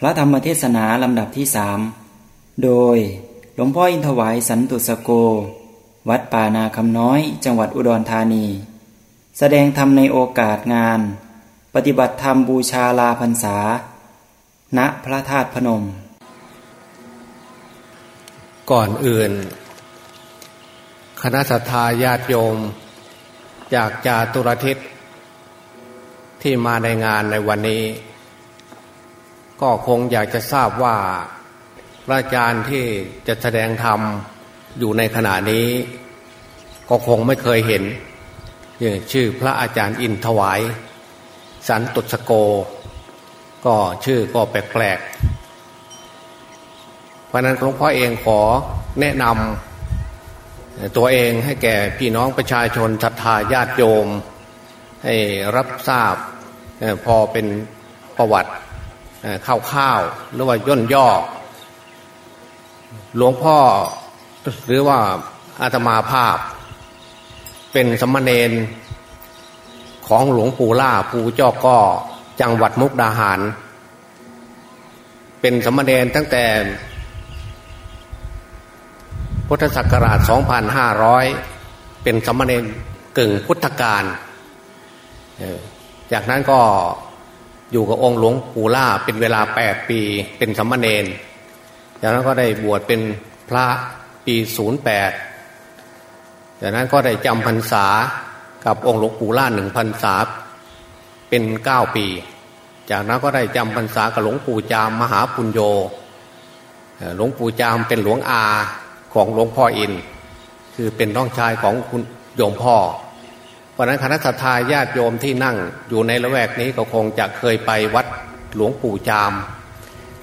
พระธรรมเทศนาลำดับที่สามโดยหลวงพ่ออินทวายสันตุสโก วัดป่านาคำน้อยจังหวัดอุดรธานี แสดงธรรมในโอกาสงาน ปฏิบัติธรรมบูชาลาพรรษา ณพระธาตุพนม ก่อนอื่น คณะสัตยาญาติโยม จากจาตุรทิศที่มาในงานในวันนี้ ก็คงอยากจะทราบว่าพระอาจารย์ที่จะแสดงธรรมอยู่ในขณะนี้ ก็คงไม่เคยเห็นชื่อพระอาจารย์อินถวาย สันตุสโก ก็ชื่อก็แปลกๆเพราะนั้นหลวงพ่อเองขอแนะนำตัวเองให้แก่พี่น้องประชาชนศรัทธาญาติโยม ให้รับทราบพอเป็นประวัติ ข้าวๆหรือว่าย่นย่อ หลวงพ่อหรือว่าอาตมาภาพ เป็นสมณเณรของหลวงปู่ล่าปู่จอกก็จังหวัดมุกดาหาร เป็นสมณเณรตั้งแต่ พุทธศักราช 2500 เป็นสมณเณรกึ่งพุทธกาลจากนั้นก็ อยู่กับองค์หลวงปู่ล่าเป็นเวลาแปดปีเป็นสัมมาเนนจากนั้นก็ได้บวชเป็นพระปีศูนย์แปดจากนั้นก็ได้จำพรรษากับองค์หลวงปู่ล่าหนึ่งพรรษาเป็นเก้าปี จากนั้นก็ได้จำพรรษากับหลวงปู่จามมหาปุญโญหลวงปู่จามเป็นหลวงอาของหลวงพ่ออิน คือเป็นน้องชายของคุณโยมพ่อ ราะนั้นคณะสัตยาญาติโยมที่นั่งอยู่ในละแวกนี้ก็คงจะเคยไปวัดหลวงปู่จาม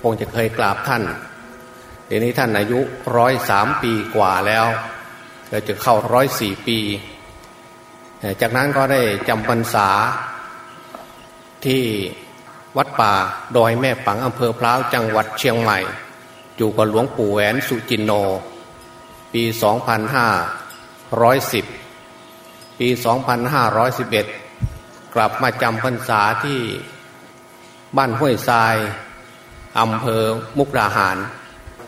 คงจะเคยกราบท่านเดี๋ยวนี้ท่านอายุร้อยสามปีกว่าแล้วก็จะเข้าร้อยสี่ปี จากนั้นก็ได้จำพรรษาที่วัดป่าดอยแม่ปังอำเภอพร้าวจังหวัดเชียงใหม่ อยู่กับหลวงปู่แหวนสุจินโน ปี 2510 ปี 2511 กลับมาจำพรรษาที่บ้านห้วยทรายอำเภอมุกดาหาร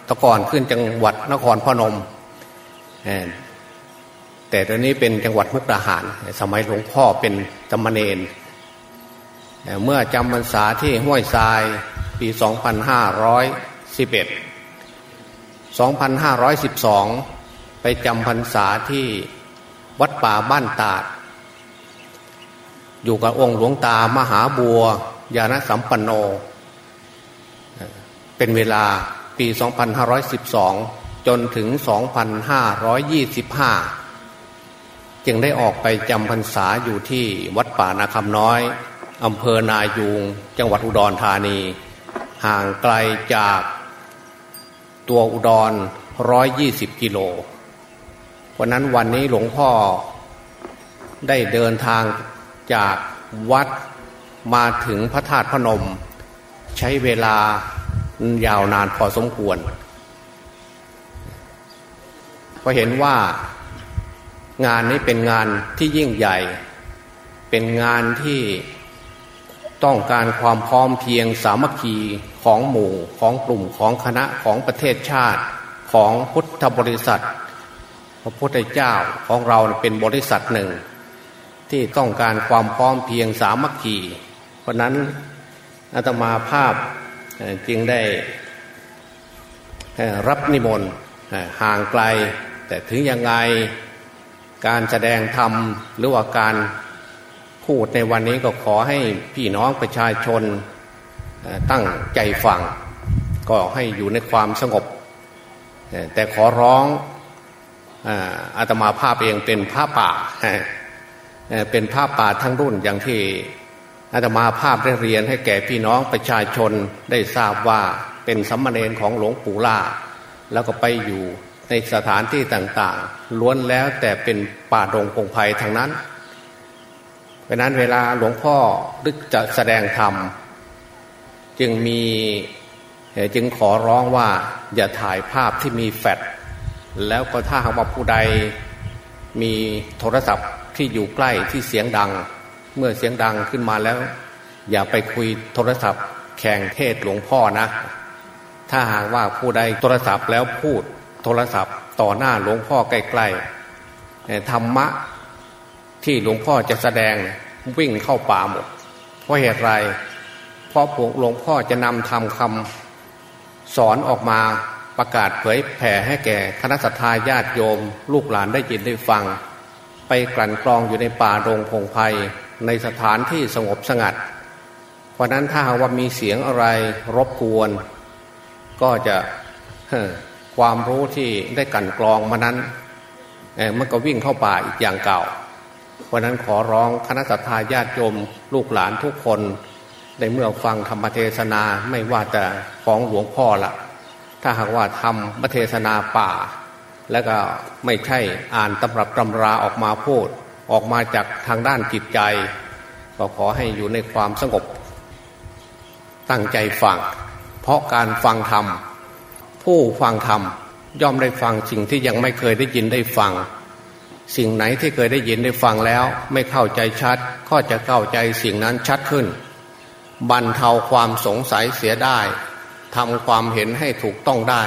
ตะก่อนขึ้นจังหวัดนครพนม แต่ตอนนี้เป็นจังหวัดมุกดาหาร สมัยหลวงพ่อเป็นจำมเนนเมื่อจำพรรษาที่ห้วยทรายปี 2511 2512 ไปจำพรรษาที่ วัดป่าบ้านตาด อยู่กับองค์หลวงตามหาบัวยานสัมปันโน เป็นเวลาปี 2512 จนถึง 2525 จึงได้ออกไปจำพรรษาอยู่ที่วัดป่านาคำน้อยอำเภอนายูง จังหวัดอุดรธานี ห่างไกลจากตัวอุดร 120 กิโล วันนั้นวันนี้หลวงพ่อได้เดินทางจากวัดมาถึงพระธาตุพนม ใช้เวลายาวนานพอสมควรก็เห็นว่างานนี้เป็นงานที่ยิ่งใหญ่ เป็นงานที่ต้องการความพร้อมเพียงสามัคคีของหมู่ของกลุ่มของคณะของประเทศชาติของพุทธบริษัท ระพุทธเจ้าของเราเป็นบริษัทหนึ่ง ที่ต้องการความพร้อมเพียงสามัคคีเพราะนั้นอาตมาภาพจึงได้รับนิมนต์ห่างไกล แต่ถึงยังไงการแสดงธรรมหรือว่าการพูดในวันนี้ก็ขอให้พี่น้องประชาชนตั้งใจฟัง ก็ให้อยู่ในความสงบ แต่ขอร้อง อาตมาภาพเองเป็นพระป่าเป็นพระป่าทั้งรุ่นอย่างที่อาตมาภาพได้เรียนให้แก่พี่น้องประชาชนได้ทราบว่าเป็นสัมมาเนรของหลวงปู่ล่า แล้วก็ไปอยู่ในสถานที่ต่างๆ ล้วนแล้วแต่เป็นป่าดงพงไพ่ทางนั้นเพราะนั้นเวลาหลวงพ่อดึกจะแสดงธรรมจึงมีจึงขอร้องว่าอย่าถ่ายภาพที่มีแฟล แล้วก็ถ้าหากว่าผู้ใดมีโทรศัพท์ที่อยู่ใกล้ที่เสียงดัง เมื่อเสียงดังขึ้นมาแล้ว อย่าไปคุยโทรศัพท์ แข่งเทศหลวงพ่อนะ ถ้าหากว่าผู้ใดโทรศัพท์แล้วพูดโทรศัพท์ต่อหน้าหลวงพ่อใกล้ๆธรรมะที่หลวงพ่อจะแสดงวิ่งเข้าป่าหมด เพราะเหตุไร เพราะพวกหลวงพ่อจะนำทำคำสอนออกมา ประกาศเผยแผ่ให้แก่คณะสัตยาญาติโยม ลูกหลานได้ยินได้ฟัง ไปกลั่นกรองอยู่ในป่าโรงพงไพในสถานที่สงบสงัด เพราะนั้นถ้าว่ามีเสียงอะไรรบกวน ก็จะความรู้ที่ได้กลั่นกรองมานั้นมันก็วิ่งเข้าป่าอีกอย่างเก่า เพราะนั้นขอร้องคณะสัตยาญาติโยม ลูกหลานทุกคนในเมื่อฟังธรรมเทศนาไม่ว่าแต่ของหลวงพ่อละ ถ้าหากว่าทำมเทศนาป่า แล้วก็ไม่ใช่อ่านตำรับตำราออกมาพูด ออกมาจากทางด้านจิตใจ ก็ขอให้อยู่ในความสงบ ตั้งใจฟัง เพราะการฟังธรรม ผู้ฟังธรรมย่อมได้ฟังสิ่งที่ยังไม่เคยได้ยินได้ฟัง สิ่งไหนที่เคยได้ยินได้ฟังแล้ว ไม่เข้าใจชัด ก็จะเข้าใจสิ่งนั้นชัดขึ้น บรรเทาความสงสัยเสียได้ ทำความเห็นให้ถูกต้องได้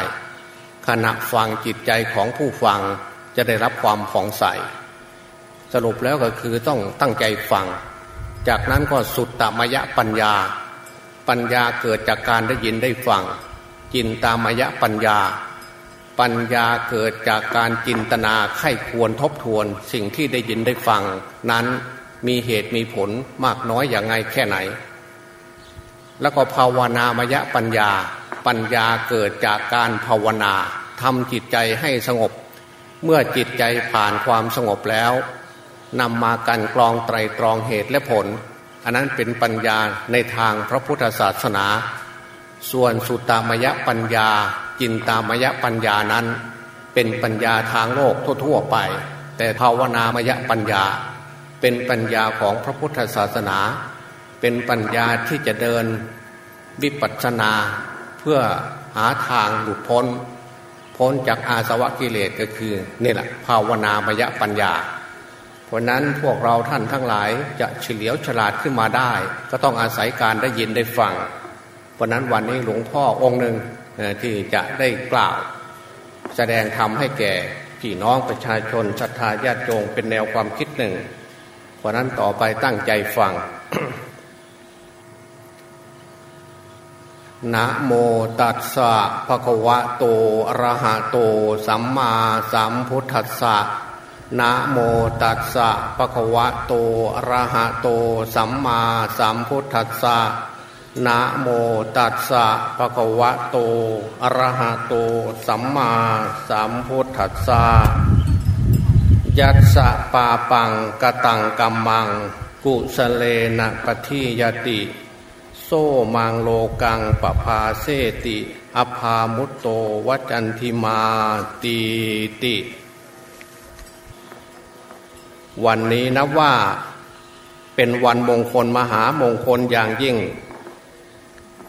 ขณะฟังจิตใจของผู้ฟังจะได้รับความผ่องใส สรุปแล้วก็คือต้องตั้งใจฟัง จากนั้นก็สุดตามยะปัญญา ปัญญาเกิดจากการได้ยินได้ฟัง จินตามยะปัญญา ปัญญาเกิดจากการจินตนาไข้ควรทบทวน สิ่งที่ได้ยินได้ฟัง นั้นมีเหตุมีผลมากน้อยอย่างไงแค่ไหน แล้วก็ภาวนามยะปัญญา ปัญญาเกิดจากการภาวนาทำจิตใจให้สงบ เมื่อจิตใจผ่านความสงบแล้วนำมากันกรองไตรตรองเหตุและผล อันนั้นเป็นปัญญาในทางพระพุทธศาสนา ส่วนสุตตามยปัญญา จินตามยปัญญานั้น เป็นปัญญาทางโลกทั่วๆไป แต่ภาวนามยปัญญา เป็นปัญญาของพระพุทธศาสนา เป็นปัญญาที่จะเดินวิปัสสนา เพื่อหาทางหลุดพ้น พ้นจากอาสวะกิเลสก็คือนี่แหละภาวนามยปัญญาเพราะนั้นพวกเราท่านทั้งหลายจะเฉลียวฉลาดขึ้นมาได้ ก็ต้องอาศัยการได้ยินได้ฟัง เพราะนั้นวันนี้หลวงพ่อองค์หนึ่งที่จะได้กล่าว แสดงธรรมให้แก่พี่น้องประชาชนศรัทธาญาติโยมเป็นแนวความคิดหนึ่ง เพราะนั้นต่อไปตั้งใจฟัง นะโมตัสสะภะคะวะโตอะระหะโต สัมมาสัมพุทธัสสะนะโมตัสสะภะคะวะโตอะระหะโต สัมมาสัมพุทธัสสะนะโมตัสสะภะคะวะโตอะระหะโต สัมมาสัมพุทธัสสะยัสสะปาปังกตังกัมมัง กุสเลนะปะทิยติ โซมังโลกังปภาเสติ อภามุตโตวัจันทิมาตีติ วันนี้นับว่าเป็นวันมงคลมหามงคลอย่างยิ่ง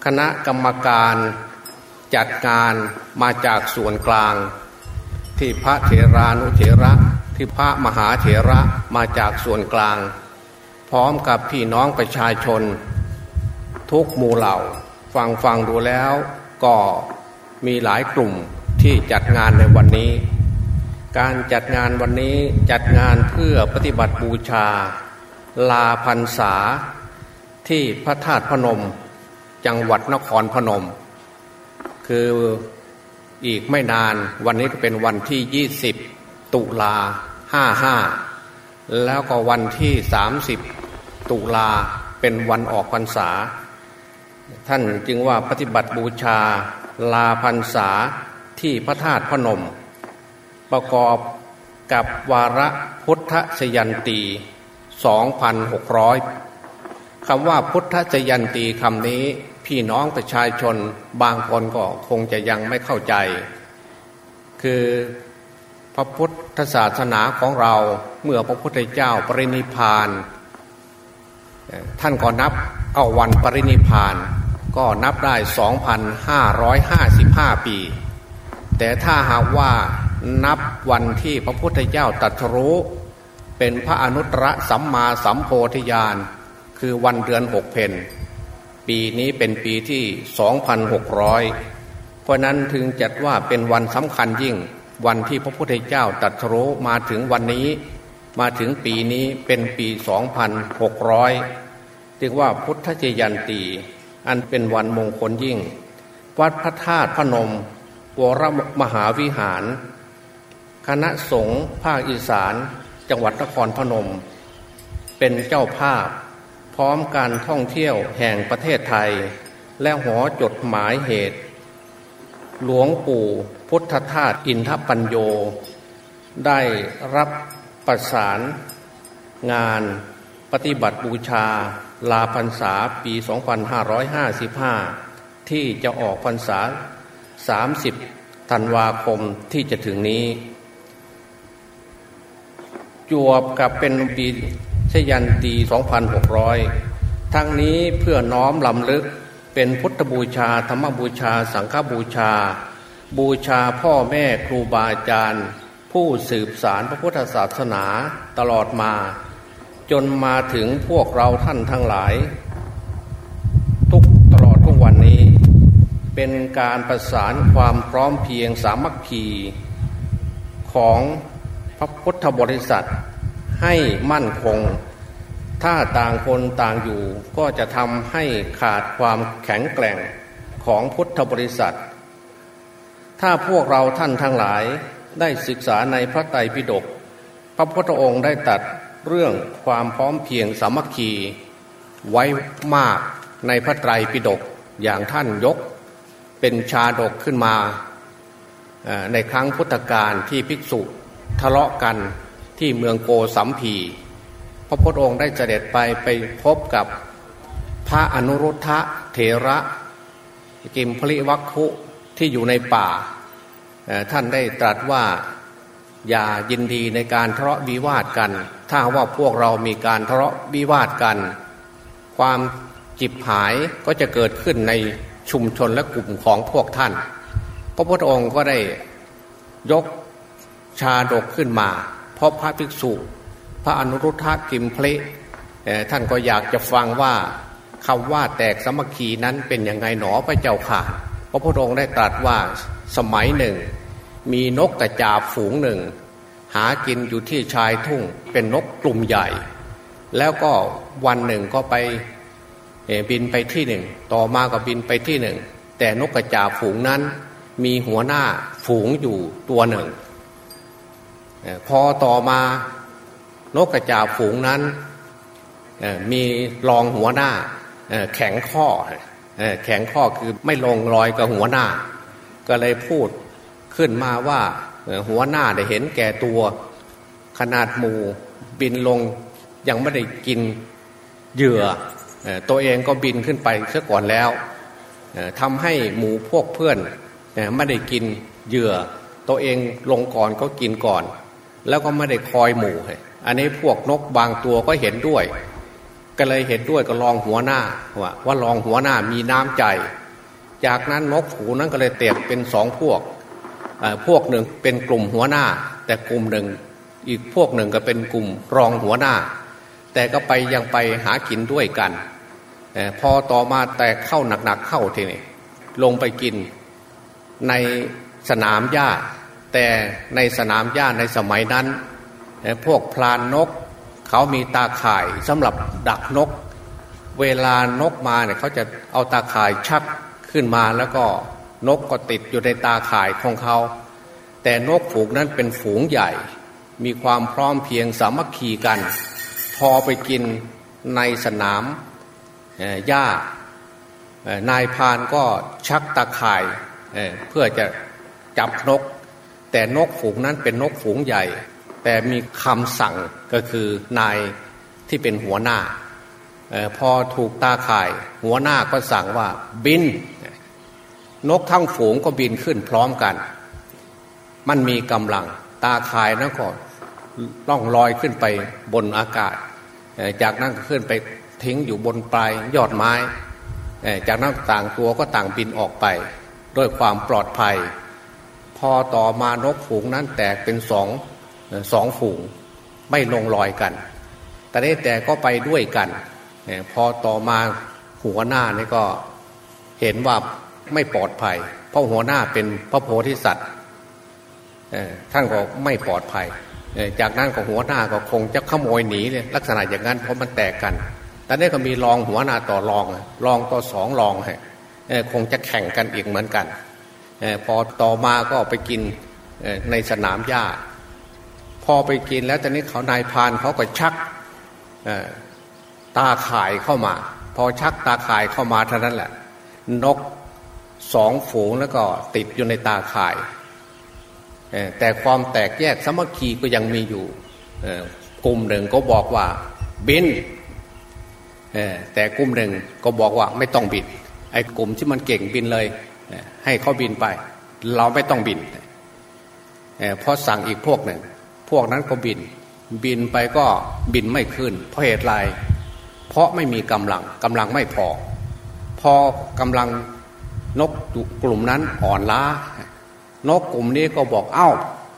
คณะกรรมการจัดงานมาจากส่วนกลาง ที่พระเถรานุเถระที่พระมหาเถระมาจากส่วนกลาง พร้อมกับพี่น้องประชาชน ทุกหมู่เหล่า ฟังฟังดูแล้วก็มีหลายกลุ่มที่จัดงานในวันนี้ การจัดงานวันนี้จัดงานเพื่อปฏิบัติบูชา ลาพันษาที่พระธาตุพนม จังหวัดนครพนม คืออีกไม่นานวันนี้ก็เป็นวันที่ 20 ตุลาห้าห้าแล้วก็วันที่ 30 ตุลาเป็นวันออกพรรษา ท่านจึงว่าปฏิบัติบูชาลาพันษาที่พระธาตุพนม ประกอบกับวาระพุทธสยันตี 2,600 คำว่าพุทธสยันตีคำนี้พี่น้องประชาชนบางคนก็คงจะยังไม่เข้าใจ คือพระพุทธศาสนาของเราเมื่อพระพุทธเจ้าปรินิพาน ท่านก็นับเอาวันปรินิพาน ก็นับได้ 2,555 ปี แต่ถ้าหากว่านับวันที่พระพุทธเจ้าตรัสรู้ เป็นพระอนุตตรสัมมาสัมโพธิญาณ คือวันเดือนหกเพนปีนี้เป็นปีที่ 2,600 เพราะนั้นถึงจัดว่าเป็นวันสำคัญยิ่ง วันที่พระพุทธเจ้าตรัสรู้มาถึงวันนี้ มาถึงปีนี้เป็นปี 2,600เรียกว่าพุทธเจยันตี อันเป็นวันมงคลยิ่ง วัดพระธาตุพนม วรมหาวิหาร คณะสงฆ์ภาคอีสาน จังหวัดนครพนม เป็นเจ้าภาพ พร้อมการท่องเที่ยวแห่งประเทศไทย และหอจดหมายเหตุ หลวงปู่พุทธทาสอินทปัญโย ได้รับประสานงาน ปฏิบัติบูชาลาพรรษาปี 2555 ที่จะออกพรรษา 30 ธันวาคมที่จะถึงนี้ จวบกับเป็นปีชยันตี 2,600 ทั้งนี้เพื่อน้อมลำลึกเป็นพุทธบูชา ธรรมบูชา สังฆบูชา บูชาพ่อแม่ครูบาอาจารย์ ผู้สืบสารพระพุทธศาสนาตลอดมา จนมาถึงพวกเราท่านทั้งหลาย ทุกตลอดทุกวันนี้ เป็นการประสานความพร้อมเพียงสามัคคีของพระพุทธบริษัทให้มั่นคง ถ้าต่างคนต่างอยู่ก็จะทำให้ขาดความแข็งแกร่งของพุทธบริษัท ถ้าพวกเราท่านทั้งหลายได้ศึกษาในพระไตรปิฎกพระพุทธองค์ได้ตัด เรื่องความพร้อมเพียงสามัคคีไว้มากในพระไตรปิฎกอย่างท่านยกเป็นชาดกขึ้นมาในครั้งพุทธกาลที่ภิกษุทะเลาะกันที่เมืองโกสัมพีพระพุทธองค์ได้เสด็จไปไปพบกับพระอนุรุทธะเถระกิมพลิวัคคุที่อยู่ในป่า ท่านได้ตรัสว่าอย่ายินดีในการทะเลาะวิวาทกัน ถ้าว่าพวกเรามีการทะเลาะวิวาทกัน ความจิบหายก็จะเกิดขึ้นในชุมชนและกลุ่มของพวกท่าน พระพุทธองค์ก็ได้ยกชาดกขึ้นมา เพราะพระภิกษุ พระอนุรุทธะกิมเพลท่านก็อยากจะฟังว่าคำว่าแตกสมัคคีนั้นเป็นยังไงหนอพระเจ้าค่ะ พระพุทธองค์ได้ตรัสว่าสมัยหนึ่ง มีนกกระจาบฝูงหนึ่ง หากินอยู่ที่ชายทุ่งเป็นนกกลุ่มใหญ่ แล้วก็วันหนึ่งก็ไปบินไปที่หนึ่ง ต่อมาก็บินไปที่หนึ่ง แต่นกกระจาบฝูงนั้น มีหัวหน้าฝูงอยู่ตัวหนึ่ง พอต่อมานกกระจาบฝูงนั้นมีรองหัวหน้าแข็งข้อแข็งข้อคือไม่ลงรอยกับหัวหน้า ก็เลยพูดขึ้นมาว่า หัวหน้าได้เห็นแก่ตัว ขนาดหมูบินลงยังไม่ได้กินเหยื่อตัวเองก็บินขึ้นไปเสียก่อนแล้วทำให้หมูพวกเพื่อนไม่ได้กินเหยื่อ ตัวเองลงก่อนก็กินก่อน แล้วก็ไม่ได้คอยหมูอันนี้พวกนกบางตัวก็เห็นด้วย ก็เลยเห็นด้วยก็ลองหัวหน้าว่าว่าลองหัวหน้ามีน้ำใจ จากนั้นนกผูนั้นก็เลยเตกเป็นสองพวก พวกหนึ่งเป็นกลุ่มหัวหน้า แต่กลุ่มหนึ่งอีกพวกหนึ่งก็เป็นกลุ่มรองหัวหน้า แต่ก็ไปยังไปหากินด้วยกันพอต่อมาแต่เข้าหนักๆเข้าทีนี้ลงไปกินในสนามหญ้า แต่ในสนามหญ้าในสมัยนั้น พวกพลานนก เขามีตาข่ายสำหรับดักนก เวลานกมาเนี่ยเขาจะเอาตาข่ายชักขึ้นมาแล้วก็ นกก็ติดอยู่ในตาข่ายของเขา แต่นกฝูงนั้นเป็นฝูงใหญ่ มีความพร้อมเพียงสามัคคีกัน พอไปกินในสนามหญ้านายพานก็ชักตาข่ายเพื่อจะจับนก แต่นกฝูงนั้นเป็นนกฝูงใหญ่ แต่มีคำสั่งก็คือนายที่เป็นหัวหน้าอพอถูกตาข่าย หัวหน้าก็สั่งว่าบิน นกทั้งฝูงก็บินขึ้นพร้อมกัน มันมีกำลัง ตาข่ายนั้นก็ล่องลอยขึ้นไปบนอากาศ จากนั้นก็ขึ้นไปทิ้งอยู่บนปลายยอดไม้ จากนั้นต่างตัวก็ต่างบินออกไป ด้วยความปลอดภัย พอต่อมานกฝูงนั้นแตกเป็นสองสองฝูงไม่ลงรอยกัน แต่ได้แต่ก็ไปด้วยกัน พอต่อมาหัวหน้านี่ก็เห็นว่า ไม่ปลอดภัย เพราะหัวหน้าเป็นพระโพธิสัตว์ท่านก็ไม่ปลอดภัย จากนั้นก็หัวหน้าก็คงจะขโมยหนีเลยลักษณะอย่างนั้นเพราะมันแตกกันแต่นี้ก็มีรองหัวหน้าต่อรองรองต่อสองรองคงจะแข่งกันอีกเหมือนกันพอต่อมาก็ไปกินในสนามหญ้า พอไปกินแล้วตอนนี้เขานายพานเขาก็ชักตาข่ายเข้ามา พอชักตาข่ายเข้ามาเท่านั้นแหละ นก สองฝูงแล้วก็ติดอยู่ในตาข่าย แต่ความแตกแยกสมัคคีก็ยังมีอยู่กลุ่มหนึ่งก็บอกว่าบินแต่กลุ่มหนึ่งก็บอกว่าไม่ต้องบินไอ้กลุ่มที่มันเก่งบินเลยให้เขาบินไป เราไม่ต้องบินเพราะสั่งอีกพวกหนึ่ง พวกนั้นก็บิน บินไปก็บินไม่ขึ้น เพราะเหตุไรเพราะไม่มีกำลังกำลังไม่พอ พอกำลัง นกกลุ่มนั้นอ่อนล้านกกลุ่มนี้ก็บอกเอา้า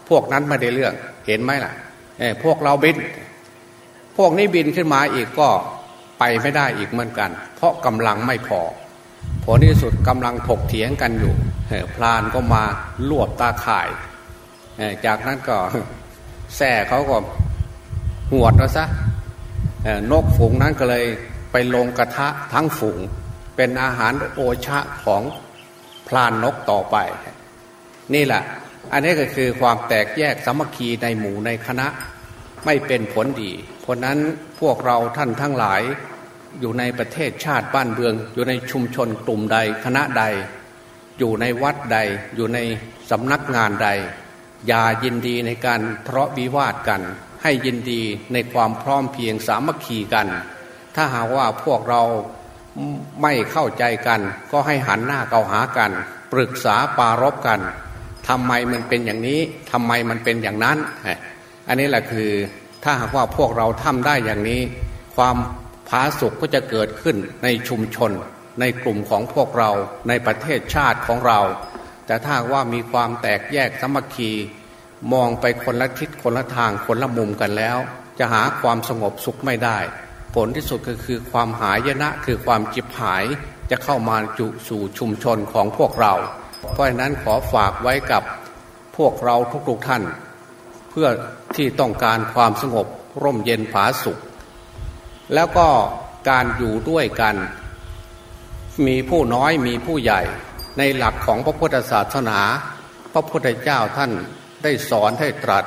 พวกนั้นไม่ได้เรื่องเห็นไหมล่ะพวกเราบิน พวกนี้บินขึ้นมาอีกก็ไปไม่ได้อีกเหมือนกัน เพราะกำลังไม่พอผลที่สุดกำลังถกเถียงกันอยู่พลานก็มาลวบตาข่ายจากนั้นก็แส่เขาก็หวดแล้วซะนกฝูงนั้นก็เลยไปลงกระทะทั้งฝูง เป็นอาหารโอชะของ ลานนกต่อไป นี่แหละ อันนี้ก็คือความแตกแยกสามัคคีในหมู่ในคณะไม่เป็นผลดี เพราะนั้นพวกเราท่านทั้งหลายอยู่ในประเทศชาติบ้านเมือง อยู่ในชุมชนกลุ่มใดคณะใด อยู่ในวัดใด อยู่ในสำนักงานใด อย่ายินดีในการทะเลาะวิวาทกัน ให้ยินดีในความพร้อมเพียงสามัคคีกัน ถ้าหากว่าพวกเรา ไม่เข้าใจกัน ก็ให้หันหน้าเกาหากัน ปรึกษาปารบกันทำไมมันเป็นอย่างนี้ทำไมมันเป็นอย่างนั้น อันนี้แหละคือถ้าหากว่าพวกเราทำได้อย่างนี้ ความผาสุกก็จะเกิดขึ้นในชุมชน ในกลุ่มของพวกเราในประเทศชาติของเรา แต่ถ้าว่ามีความแตกแยกสมัคคี มองไปคนละทิศคนละทางคนละมุมกันแล้ว จะหาความสงบสุขไม่ได้ ผลที่สุดก็คือความหายนะคือความจิบหายจะเข้ามาจุสู่ชุมชนของพวกเรา เพราะฉะนั้นขอฝากไว้กับพวกเราทุกๆท่าน เพื่อที่ต้องการความสงบร่มเย็นผาสุข แล้วก็การอยู่ด้วยกัน มีผู้น้อยมีผู้ใหญ่ในหลักของพระพุทธศาสนา พระพุทธเจ้าท่านได้สอนให้ตรัส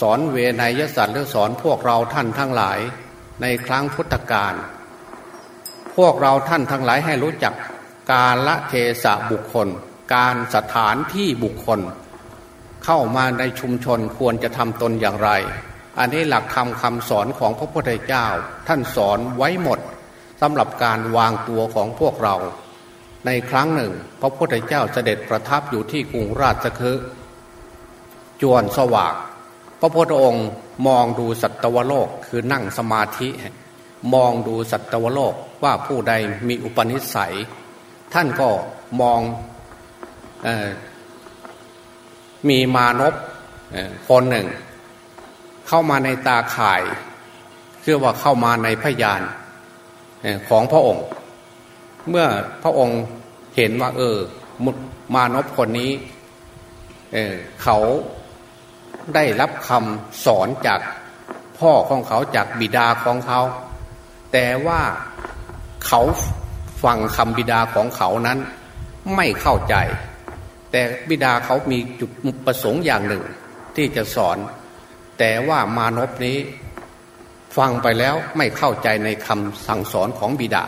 สอนเวนยสัตว์หรือสอนพวกเราท่านทั้งหลาย ในครั้งพุทธกาลพวกเราท่านทั้งหลายให้รู้จักกาละเทศะบุคคล การสถานที่บุคคล เข้ามาในชุมชนควรจะทำตนอย่างไร อันนี้หลักคำคำสอนของพระพุทธเจ้า ท่านสอนไว้หมดสำหรับการวางตัวของพวกเรา ในครั้งหนึ่ง พระพุทธเจ้าเสด็จประทับอยู่ที่กรุงราชคฤห์จวนสว่าง พระพุทธองค์มองดูสัตวโลกคือนั่งสมาธิ มองดูสัตวโลกว่าผู้ใดมีอุปนิสัย ท่านก็มองอมีมานพคนหนึ่ง เข้ามาในตาข่ายคือว่าเข้ามาในพยานของพระองค์ เมื่อพระองค์เห็นว่า เออมุมานพคนนี้เเขา ได้รับคำสอนจากพ่อของเขาจากบิดาของเขา แต่ว่าเขาฟังคำบิดาของเขานั้นไม่เข้าใจ แต่บิดาเขามีจุดประสงค์อย่างหนึ่ง ที่จะสอน แต่ว่ามานพนี้ ฟังไปแล้วไม่เข้าใจในคำสั่งสอนของบิดา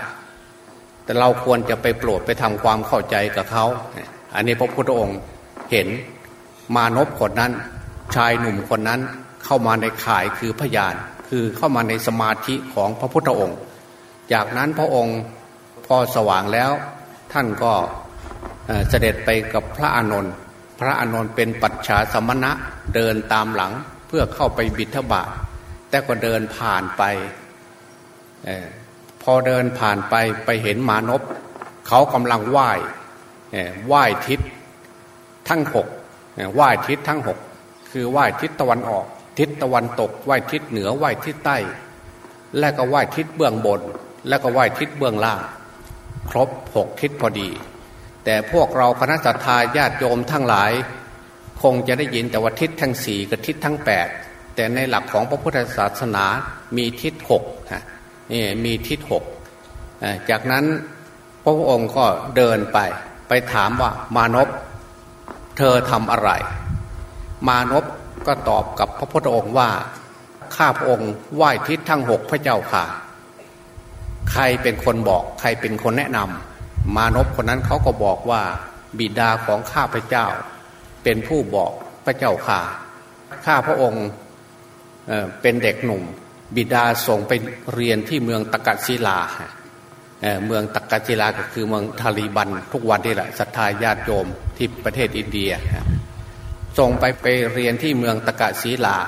แต่เราควรจะไปโปรดไปทำความเข้าใจกับเขา อันนี้พระพุทธองค์เห็นมานพคนนั้น ชายหนุ่มคนนั้นเข้ามาในข่ายคือพยาน คือเข้ามาในสมาธิของพระพุทธองค์ จากนั้นพระองค์พอสว่างแล้ว ท่านก็เสด็จไปกับพระอานนท์พระอานนท์เป็นปัจฉาสมณะเดินตามหลังเพื่อเข้าไปบิณฑบาตแต่ก็เดินผ่านไปอพอเดินผ่านไปไปเห็นมานพเขากำลังไหว้ไหว้ทิศทั้งหกไหว้ทิศทั้งหก คือไหว้ทิศตะวันออก ทิศตะวันตก ไหว้ทิศเหนือ ไหว้ทิศใต้ และก็ไหว้ทิศเบื้องบน และก็ไหว้ทิศเบื้องล่าง ครบหกทิศพอดี แต่พวกเราคณะสัตยาญาติโยมทั้งหลาย คงจะได้ยินแต่ว่าทิศทั้งสี่กับทิศทั้งแปดแต่ในหลักของพระพุทธศาสนามีทิศหกนี่มีทิศหกจากนั้นพระองค์ก็เดินไป ไปถามว่ามานพเธอทำอะไร มานพก็ตอบกับพระพุทธองค์ว่า ข้าพระองค์ไหว้ทิศทั้งหกพระเจ้าค่ะ ใครเป็นคนบอกใครเป็นคนแนะนำมานพคนนั้นเขาก็บอกว่าบิดาของข้าพระเจ้า เป็นผู้บอกพระเจ้าค่ะ ข้าพระองค์เเป็นเด็กหนุ่ม บิดาส่งไปเรียนที่เมืองตะกัศิลาเเมืองตะกัศิลาก็คือเมืองทาลีบัน ทุกวันนี่แหละศรัทธาญาติโยมที่ประเทศอินเดีย ส่งไปไปเรียนที่เมืองตะกะศีลา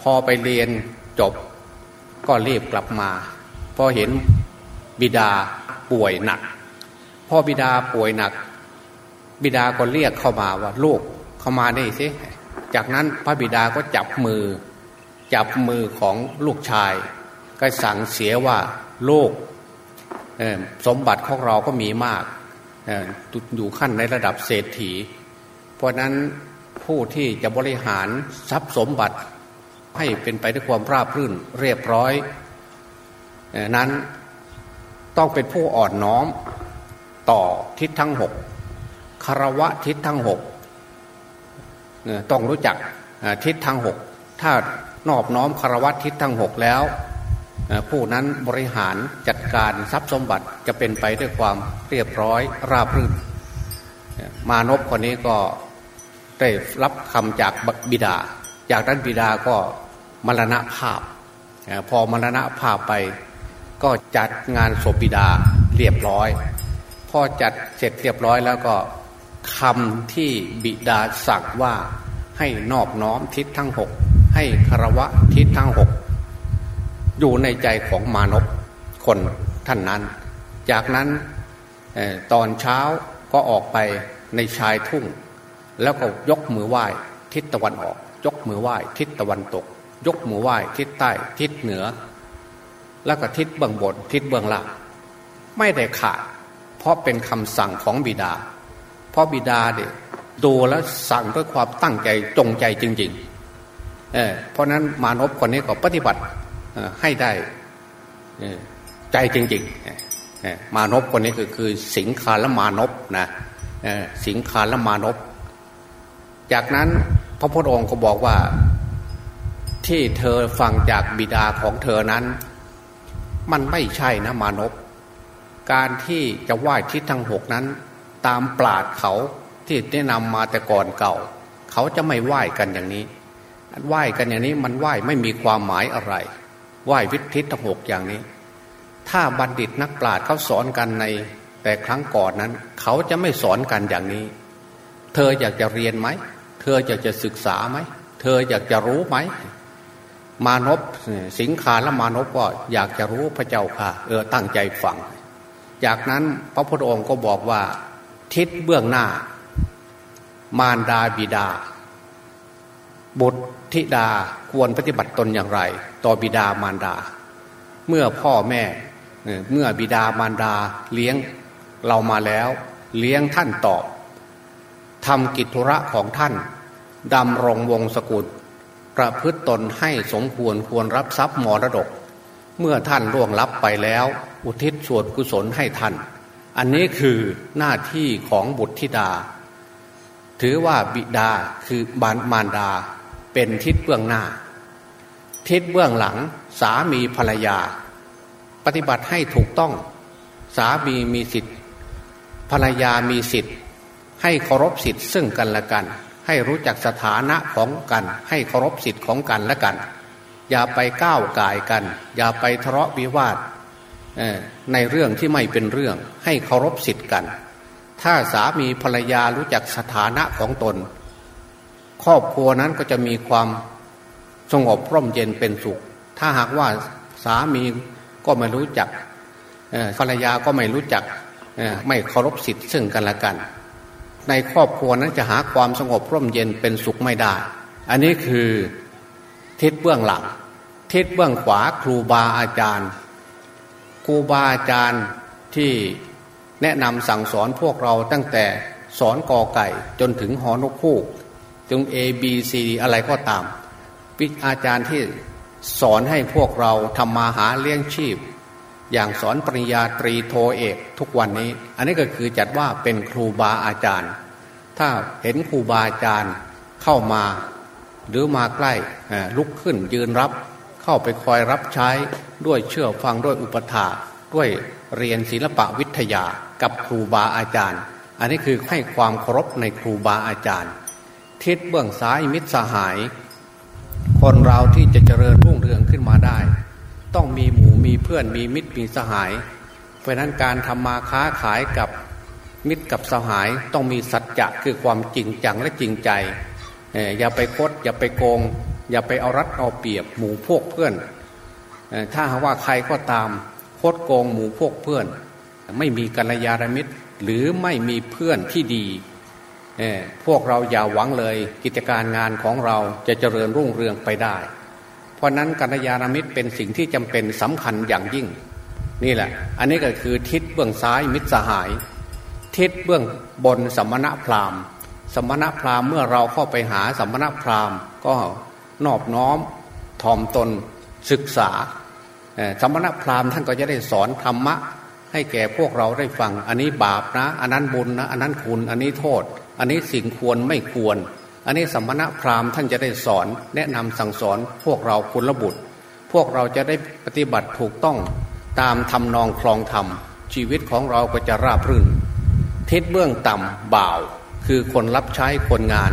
พอไปเรียนจบก็รีบกลับมา พอเห็นบิดาป่วยหนัก พ่อบิดาป่วยหนัก บิดาก็เรียกเข้ามาว่าลูกเข้ามาได้สิจากนั้นพระบิดาก็จับมือ จับมือของลูกชาย ก็สั่งเสียว่าลูกสมบัติของเราก็มีมากอยู่ขั้นในระดับเศรษฐี เพราะนั้น ผู้ที่จะบริหารทรัพย์สมบัติ ให้เป็นไปด้วยความราบรื่นเรียบร้อย นั้นต้องเป็นผู้อ่อนน้อมต่อทิศทั้งหกคารวะทิศทั้งหกต้องรู้จักทิศทั้งหกถ้านอบน้อมคารวะทิศทั้งหกแล้วผู้นั้นบริหารจัดการทรัพย์สมบัติจะเป็นไปด้วยความเรียบร้อยราบรื่น มานพคนนี้ก็ ได้รับคำจากบิดา จากนั้นบิดาก็มรณภาพ พอมรณภาพไปก็จัดงานศพบิดาเรียบร้อย พอจัดเสร็จเรียบร้อยแล้วก็คำที่บิดาสั่งว่าให้นอบน้อมทิศทั้งหกให้คารวะทิศทั้งหกอยู่ในใจของมานพคนท่านนั้น จากนั้นตอนเช้าก็ออกไปในชายทุ่ง แล้วก็ยกมือไหว้ทิศตะวันออก ยกมือไหว้ทิศตะวันตก ยกมือไหว้ทิศใต้ ทิศเหนือ แล้วก็ทิศเบื้องบน ทิศเบื้องล่างไม่ได้ขาด เพราะเป็นคำสั่งของบิดา เพราะบิดาเด็ดูแล้วสั่งด้วยความตั้งใจจงใจจริงๆเเพราะนั้นมานพคนนี้ก็ปฏิบัติให้ได้ใจจริงๆมานพคนนี้คือคือสิงคาละมานพนะสิงคาละมานพ จากนั้นพระพุทธองค์ก็บอกว่าที่เธอฟังจากบิดาของเธอนั้น มันไม่ใช่นะมานพการที่จะไหว้ทิศทั้งหกนั้น ตามปราดเขาที่แนะนำมาแต่ก่อนเก่า เขาจะไม่ไหว้กันอย่างนี้ไหว้กันอย่างนี้มันไหว้ไม่มีความหมายอะไร ไหว้วิทิศทั้งหกอย่างนี้ ถ้าบัณฑิตนักปราชญ์เขาสอนกันใน แต่ครั้งก่อนนั้น เขาจะไม่สอนกันอย่างนี้ เธออยากจะเรียนไหม เธออยากจะศึกษาไหม เธออยากจะรู้ไหม มานพสิงคาและมานพก็อยากจะรู้พระเจ้าค่ะ เออตั้งใจฟัง จากนั้นพระพุทธองค์ก็บอกว่า ทิศเบื้องหน้า มารดาบิดา บุตรธิดาควรปฏิบัติตนอย่างไร ต่อบิดามารดา เมื่อพ่อแม่เมื่อบิดามารดาเลี้ยงเรามาแล้ว เลี้ยงท่านตอบ ทำกิจธุระของท่านดำรงวงศกุลประพฤตตนให้สมควรควรรับทรัพย์มรดก เมื่อท่านล่วงลับไปแล้ว อุทิศส่วนกุศลให้ท่าน อันนี้คือหน้าที่ของบุตรธิดา ถือว่าบิดาคือบานมารดาเป็นทิศเบื้องหน้า ทิศเบื้องหลังสามีภรรยา ปฏิบัติให้ถูกต้อง สามีมีสิทธิ์ภรรยามีสิทธิ์ ให้เคารพสิทธิ์ซึ่งกันและกัน ให้รู้จักสถานะของกัน ให้เคารพสิทธิ์ของกันและกัน อย่าไปก้าวกายกัน อย่าไปทะเลาะวิวาทในเรื่องที่ไม่เป็นเรื่อง ให้เคารพสิทธิ์กัน ถ้าสามีภรรยารู้จักสถานะของตน ครอบครัวนั้นก็จะมีความสงบร่มเย็นเป็นสุข ถ้าหากว่าสามีก็ไม่รู้จักภรรยาก็ไม่รู้จักไม่เคารพสิทธิ์ซึ่งกันและกัน ในครอบครัวนั้นจะหาความสงบร่มเย็นเป็นสุขไม่ได้ อันนี้คือทิศเบื้องหลัง ทิศเบื้องขวาครูบาอาจารย์ครูบาอาจารย์ที่แนะนำสั่งสอนพวกเราตั้งแต่สอนกอไก่จนถึงหอนกคู่จง A B C อะไรก็ตาม วิอาจารย์ที่สอนให้พวกเราทำมาหาเลี้ยงชีพ อย่างสอนปริญญาตรีโทเอกทุกวันนี้ อันนี้ก็คือจัดว่าเป็นครูบาอาจารย์ ถ้าเห็นครูบาอาจารย์เข้ามา หรือมาใกล้ลุกขึ้นยืนรับ เข้าไปคอยรับใช้ด้วยเชื่อฟังด้วยอุปถาด้วยเรียนศิลปะวิทยากับครูบาอาจารย์ อันนี้คือให้ความเคารพในครูบาอาจารย์ ทิศเบื้องซ้ายมิตรสหาย คนเราที่จะเจริญรุ่งเรืองขึ้นมาได้ ต้องมีหมู่มีเพื่อนมีมิตรมีสหาย เพราะนั้นการทำมาค้าขายกับมิตรกับสหายต้องมีสัจจะคือความจริงจังและจริงใจอย่าไปคดอย่าไปโกง อย่าไปเอารัดเอาเปรียบหมู่พวกเพื่อน ถ้าหากว่าใครก็ตามคดโกงหมู่พวกเพื่อน ไม่มีกัลยาณมิตรหรือไม่มีเพื่อนที่ดีพวกเราอย่าหวังเลยกิจการงานของเราจะเจริญรุ่งเรืองไปได้ เพราะนั้นกัลยาณมิตรเป็นสิ่งที่จำเป็นสำคัญอย่างยิ่ง นี่แหละ อันนี้ก็คือทิศเบื้องซ้ายมิตรสหาย ทิศเบื้องบนสมณะพราหมณ์ สมณะพราหมณ์เมื่อเราเข้าไปหาสมณะพราหมณ์ ก็นอบน้อมถ่อมตนศึกษาสมณพราหมณ์ท่านก็จะได้สอนธรรมะ ให้แก่พวกเราได้ฟัง อันนี้บาปนะ อันนั้นบุญนะ อันนั้นคุณ อันนี้โทษ อันนี้สิ่งควรไม่ควร อันนี้สมณพราหมณ์ท่านจะได้สอน แนะนำสั่งสอนพวกเราคุณระบุตร พวกเราจะได้ปฏิบัติถูกต้องตามทำนองคลองธรรม ชีวิตของเราก็จะราบรื่น ทิศเบื้องต่ำบ่าว คือคนรับใช้คนงาน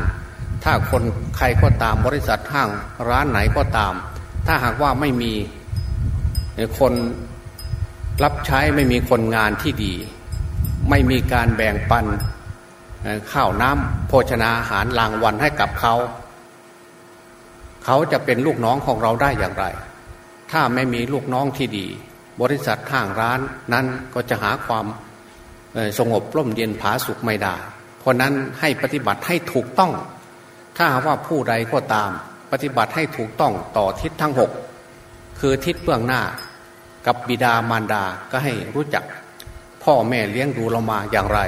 ถ้าคนใครก็ตามบริษัทห้างร้านไหนก็ตาม ถ้าหากว่าไม่มีคนรับใช้ไม่มีคนงานที่ดี ไม่มีการแบ่งปัน ข้าวน้ำโภชนาอาหารรางวันให้กับเขา เขาจะเป็นลูกน้องของเราได้อย่างไร ถ้าไม่มีลูกน้องที่ดี บริษัททางร้านนั้นก็จะหาความสงบร่มเย็นผาสุขไม่ได้ เพราะนั้นให้ปฏิบัติให้ถูกต้อง ถ้าว่าผู้ใดก็ตาม ปฏิบัติให้ถูกต้องต่อทิศทั้งหกคือทิศเบื้องหน้ากับบิดามารดาก็ให้รู้จัก พ่อแม่เลี้ยงดูเรามาอย่างไร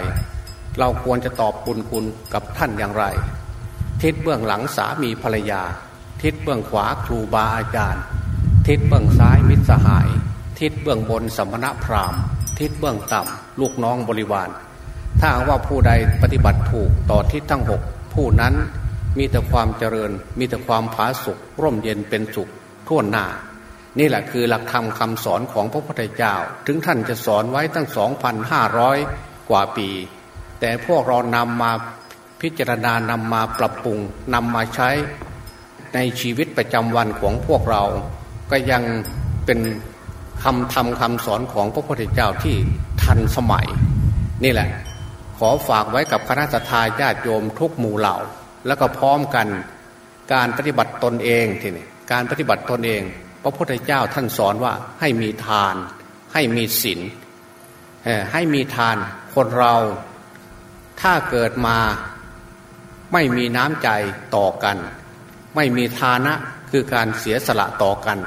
เราควรจะตอบบุญคุณกับท่านอย่างไร ทิศเบื้องหลังสามีภรรยา ทิศเบื้องขวาครูบาอาจารย์ ทิศเบื้องซ้ายมิตรสหาย ทิศเบื้องบนสมณพราหมณ์ ทิศเบื้องต่ำลูกน้องบริวาร ถ้าว่าผู้ใดปฏิบัติถูกต่อทิศทั้งหกผู้นั้นมีแต่ความเจริญ มีแต่ความผาสุกร่มเย็นเป็นสุขทั่วหน้า นี่แหละคือหลักธรรมคาสอนของพระพุทธเจ้า ถึงท่านจะสอนไว้ตั้ง 2,500 กว่าปี แต่พวกเรานำมาพิจารณานำมาปรับปรุงนำมาใช้ในชีวิตประจำวันของพวกเรา ก็ยังเป็นคำธรรมคำสอนของพระพุทธเจ้าที่ทันสมัย นี่แหละ ขอฝากไว้กับคณะทาญาติโยมทุกหมู่เหล่า แล้วก็พร้อมกันการปฏิบัติตนเองทีนี้การปฏิบัติตนเอง พระพุทธเจ้าท่านสอนว่าให้มีทาน ให้มีศีลให้มีทานคนเรา ถ้าเกิดมาไม่มีน้ำใจต่อกัน ไม่มีทานะคือการเสียสละต่อกัน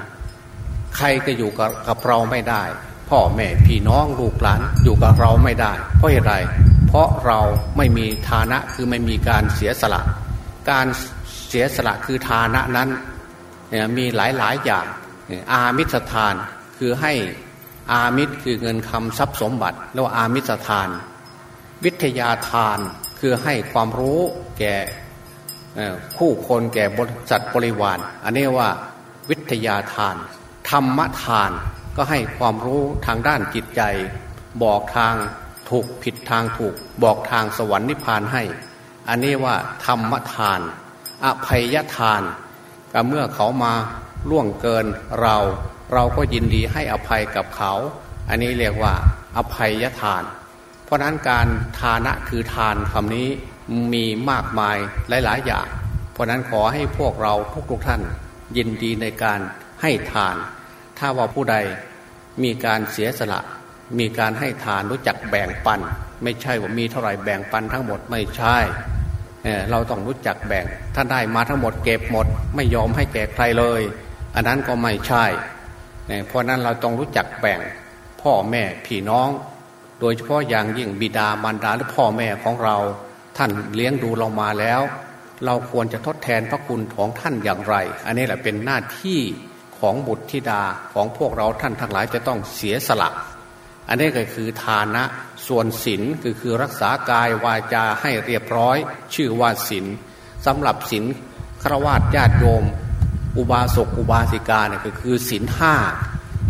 ใครก็อยู่กับเราไม่ได้ พ่อแม่พี่น้องลูกหลานอยู่กับเราไม่ได้ เพราะเหตุไร เพราะเราไม่มีทานะคือไม่มีการเสียสละ การเสียสละคือทานะนั้นมีหลายหลายอย่างอามิสทานคือให้อามิตรคือเงินคำทรัพย์สมบัติแล้วอามิสทาน วิทยาทานคือให้ความรู้แก่คู่คนแก่บริษัทบริวาร อันนี้ว่าวิทยาทาน ธรรมทานก็ให้ความรู้ทางด้านจิตใจ บอกทางถูกผิดทางถูก บอกทางสวรรค์นิพพานให้ อันนี้ว่าธรรมทาน อภัยทานก็เมื่อเขามาล่วงเกินเรา เราก็ยินดีให้อภัยกับเขา อันนี้เรียกว่าอภัยทาน ราะนั้นการทานะคือทานคำนี้มีมากมายหลาย ๆ อย่าง เพราะนั้นขอให้พวกเราทุกๆท่านยินดีในการให้ทาน ถ้าว่าผู้ใดมีการเสียสละ มีการให้ทานรู้จักแบ่งปัน ไม่ใช่ว่ามีเท่าไหร่แบ่งปันทั้งหมดไม่ใช่เราต้องรู้จักแบ่ง ถ้าได้มาทั้งหมดเก็บหมด ไม่ยอมให้แก่ใครเลย อันนั้นก็ไม่ใช่ เพราะนั้นเราต้องรู้จักแบ่งพ่อแม่พี่น้อง โดยเฉพาะอย่างยิ่งบิดามารดาหรือพ่อแม่ของเรา ท่านเลี้ยงดูเรามาแล้ว เราควรจะทดแทนพระคุณของท่านอย่างไร อันนี้แหละเป็นหน้าที่ของบุตรธิดาของพวกเราท่านทั้งหลายจะต้องเสียสละ อันนี้ก็คือทานะส่วนศีลคือคือรักษากายวาจาให้เรียบร้อย ชื่อว่าศีลสำหรับศีลฆราวาสญาติโยม อุบาสกอุบาสิกาเนี่ยก็คือศีลห้า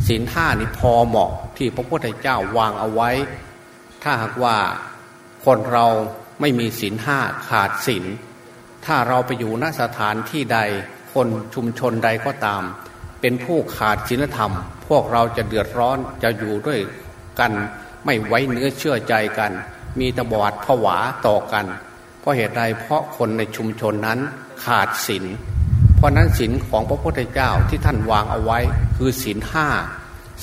ศีลห้านี่พอเหมาะ ที่พระพุทธเจ้าวางเอาไว้ ถ้าหากว่าคนเราไม่มีศีลห้าขาดศีลถ้าเราไปอยู่ณสถานที่ใดคนชุมชนใดก็ตาม เป็นผู้ขาดศีลธรรม พวกเราจะเดือดร้อนจะอยู่ด้วยกันไม่ไว้เนื้อเชื่อใจกัน มีตบอดผวาต่อกัน เพราะเหตุใดเพราะคนในชุมชนนั้นขาดศีลเพราะนั้นศีลของพระพุทธเจ้าที่ท่านวางเอาไว้คือศีลห้า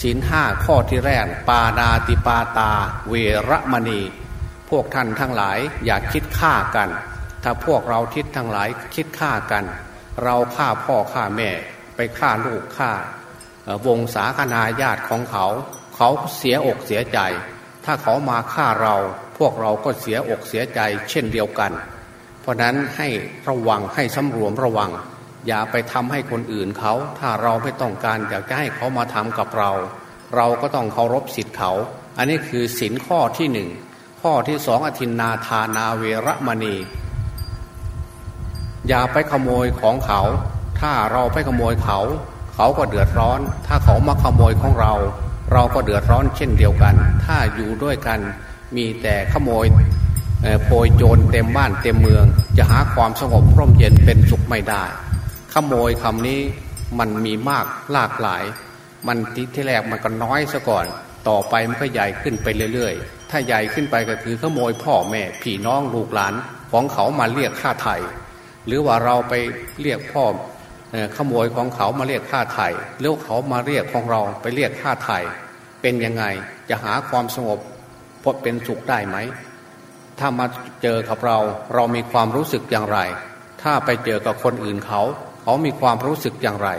ศีลห้าข้อที่แรก ปานาติปาตา เวรมณี พวกท่านทั้งหลายอย่าคิดฆ่ากัน ถ้าพวกเราคิดทั้งหลายคิดฆ่ากัน เราฆ่าพ่อฆ่าแม่ไปฆ่าลูกฆ่าวงศาคณาญาติของเขา เขาเสียอกเสียใจ ถ้าเขามาฆ่าเรา พวกเราก็เสียอกเสียใจเช่นเดียวกัน เพราะนั้นให้ระวังให้สำรวมระวัง อย่าไปทำให้คนอื่นเขา ถ้าเราไม่ต้องการอยากจะให้เขามาทำกับเรา เราก็ต้องเคารพสิทธิ์เขา อันนี้คือสินข้อที่หนึ่งข้อที่สองอธินนาทานาเวรมณี อย่าไปขโมยของเขา ถ้าเราไปขโมยเขา เขาก็เดือดร้อน ถ้าเขามาขโมยของเรา เราก็เดือดร้อนเช่นเดียวกัน ถ้าอยู่ด้วยกันมีแต่ขโมยโพยโจรเต็มบ้านเต็มเมือง จะหาความสงบร่มเย็นเป็นสุขไม่ได้ โมยคำนี้มันมีมากหลากหลาย มันที่ที่แรกมันก็น้อยซะก่อน ต่อไปมันก็ใหญ่ขึ้นไปเรื่อยๆ ถ้าใหญ่ขึ้นไปก็คือขโมยพ่อแม่พี่น้องลูกหลานของเขามาเรียกค่าไถ่หรือว่าเราไปเรียกพ่อขโมยของเขามาเรียกค่าไถ่แล้วเขามาเรียกของเราไปเรียกค่าไถ่เป็นยังไงจะหาความสงบพดเป็นสุขได้ไหม ถ้ามาเจอกับเราเรามีความรู้สึกอย่างไร ถ้าไปเจอกับคนอื่นเขา เขามีความรู้สึกอย่างไร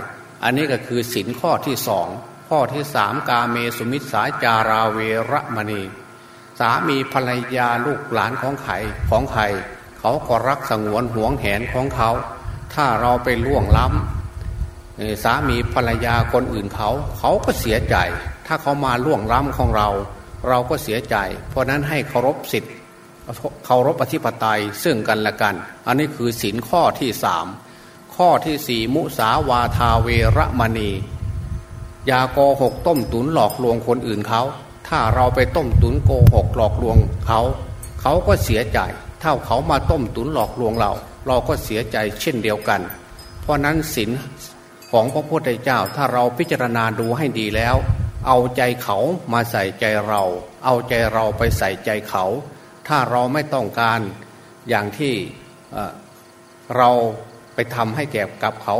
อันนี้ก็คือสินข้อที่สองข้อที่สามกาเมสุมิสาจาราเวรมณี สามีภรรยาลูกหลานของใครของใครเขาก็รักสงวนห่วงแหนของเขา ถ้าเราไปล่วงล้ำสามีภรรยาคนอื่นเขา เขาก็เสียใจ ถ้าเขามาล่วงล้ำของเรา เราก็เสียใจ เพราะนั้นให้เคารพสิทธิ์เคารพอธิปไตยซึ่งกันและกัน อันนี้คือสินข้อที่สาม ข้อที่สี่มุสาวาทาเวรมณี ยาโกหกต้มตุนหลอกลวงคนอื่นเขา ถ้าเราไปต้มตุนโกหกหลอกลวงเขา เขาก็เสียใจถ้าเขามาต้มตุนหลอกลวงเรา เราก็เสียใจเช่นเดียวกัน เพราะนั้นศีลของพระพุทธเจ้าถ้าเราพิจารณาดูให้ดีแล้ว เอาใจเขามาใส่ใจเรา เอาใจเราไปใส่ใจเขา ถ้าเราไม่ต้องการอย่างที่เรา ไปทำให้แก่กับเขา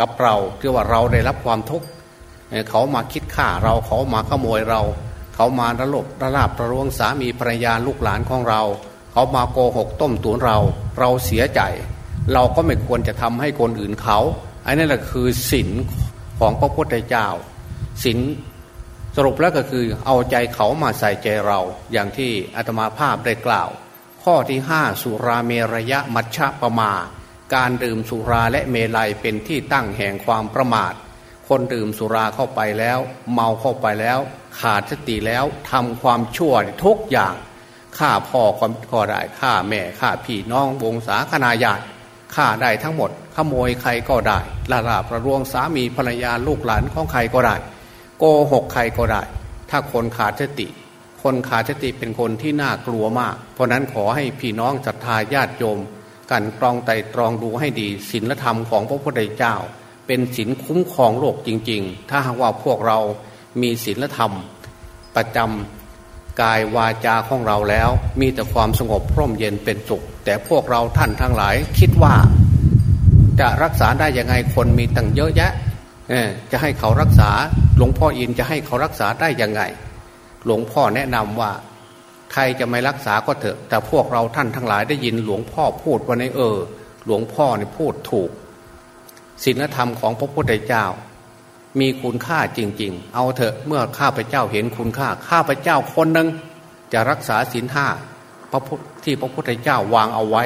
กับเราคือว่าเราได้รับความทุกข์เขามาคิดฆ่าเราเขามาขโมยเรา เขามาระลบระลาบประรวงสามีภรรยาลูกหลานของเรา เขามาโกหกต้มตุ๋นเรา เราเสียใจ เราก็ไม่ควรจะทำให้คนอื่นเขาอันนี้แหละคือศีลของพระพุทธเจ้าศีลสรุปแล้วก็คือเอาใจเขามาใส่ใจเราอย่างที่อาตมาภาพได้กล่าว ข้อที่ห้าสุราเมรยะมัชฌะปมา การดื่มสุราและเมลัยเป็นที่ตั้งแห่งความประมาท คนดื่มสุราเข้าไปแล้ว เมาเข้าไปแล้ว ขาดสติแล้วทำความชั่วทุกอย่างฆ่าพ่อก็ได้ฆ่าแม่ฆ่าพี่น้องวงศาคณาญาติฆ่าได้ทั้งหมด ขโมยใครก็ได้ลาลาประรวงสามีภรรยาลูกหลานของใครก็ได้ โกหกใครก็ได้ ถ้าคนขาดสติ คนขาดสติเป็นคนที่น่ากลัวมาก เพราะนั้นขอให้พี่น้องศรัทธาญาติโยม กันกรองไตตรองดูให้ดีศีลธรรมของพระพุทธเจ้า เป็นศีลคุ้มครองโลกจริง ๆ ถ้าหากว่าพวกเรามีศีลธรรม ประจำกายวาจาของเราแล้ว มีแต่ความสงบพร่มเย็นเป็นสุข แต่พวกเราท่านทั้งหลายคิดว่า จะรักษาได้ยังไงคนมีตั้งเยอะแยะจะให้เขารักษาหลวงพ่ออินจะให้เขารักษาได้ยังไง หลวงพ่อแนะนำว่า รจะไม่รักษาก็เถอะ แต่พวกเราท่านทั้งหลายได้ยินหลวงพ่อพูดวันนี้เออ หลวงพ่อเนี่ยพูดถูกศีลธรรมของพระพุทธเจ้า มีคุณค่าจริง ๆ เอาเถอะเมื่อข้าพเจ้าเห็นคุณค่า ข้าพเจ้าคนหนึ่งจะรักษาศีลห้าพระพุทธที่พระพุทธเจ้าวางเอาไว้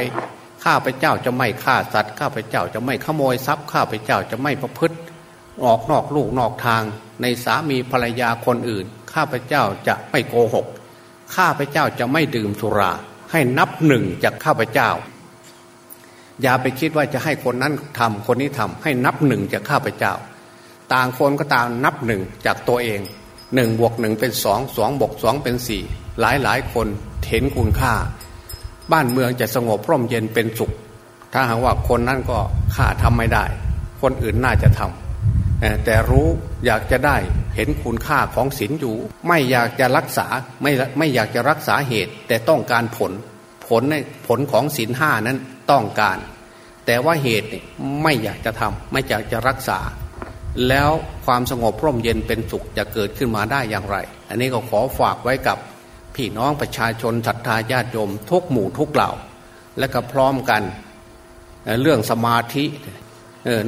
ข้าพเจ้าจะไม่ฆ่าสัตว์ ข้าพเจ้าจะไม่ขโมยทรัพย์ ข้าพเจ้าจะไม่ประพฤติ ออกนอกลูกนอกทาง ในสามีภรรยาคนอื่น ข้าพเจ้าจะไม่โกหก ข้าพเจ้าจะไม่ดื่มสุรา ให้นับหนึ่งจากข้าพเจ้า อย่าไปคิดว่าจะให้คนนั้นทำคนนี้ทำให้นับหนึ่งจากข้าพเจ้า ต่างคนก็ต่างนับหนึ่งจากตัวเองหนึ่งบวกหนึ่งเป็นสองสองบวกสองเป็นสี่หลายหลายคนเห็นคุณค่า บ้านเมืองจะสงบร่มเย็นเป็นสุข ถ้าหากว่าคนนั้นก็ข้าทำไม่ได้ คนอื่นน่าจะทำแต่รู้อยากจะได้ เห็นคุณค่าของศีลอยู่ ไม่อยากจะรักษาไม่ไม่อยากจะรักษาเหตุ แต่ต้องการผล ผลในผลของศีลห้านั้นต้องการ แต่ว่าเหตุไม่อยากจะทำไม่อยากจะรักษา แล้วความสงบร่มเย็นเป็นสุขจะเกิดขึ้นมาได้อย่างไร อันนี้ก็ขอฝากไว้กับพี่น้องประชาชนศรัทธาญาติโยมทุกหมู่ทุกเหล่า และก็พร้อมกันเรื่องสมาธิ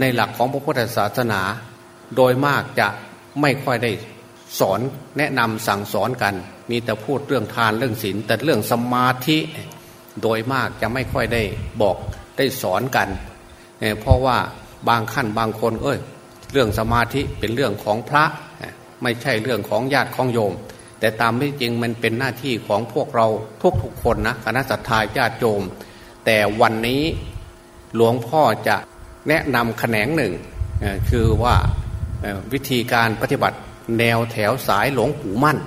ในหลักของพระพุทธศาสนา โดยมากจะ ไม่ค่อยได้สอนแนะนำสั่งสอนกัน มีแต่พูดเรื่องทานเรื่องศีลแต่เรื่องสมาธิโดยมากจะไม่ค่อยได้บอกได้สอนกันเพราะว่าบางขั้นบางคน เอ้ย เรื่องสมาธิเป็นเรื่องของพระ ไม่ใช่เรื่องของญาติของโยม แต่ตามไม่จริงมันเป็นหน้าที่ของพวกเราทุกทุกคนนะคณะสัตยาญาติโยม แต่วันนี้หลวงพ่อจะแนะนำแขนงหนึ่งคือว่า วิธีการปฏิบัติแนวแถวสายหลวงปู่มั่น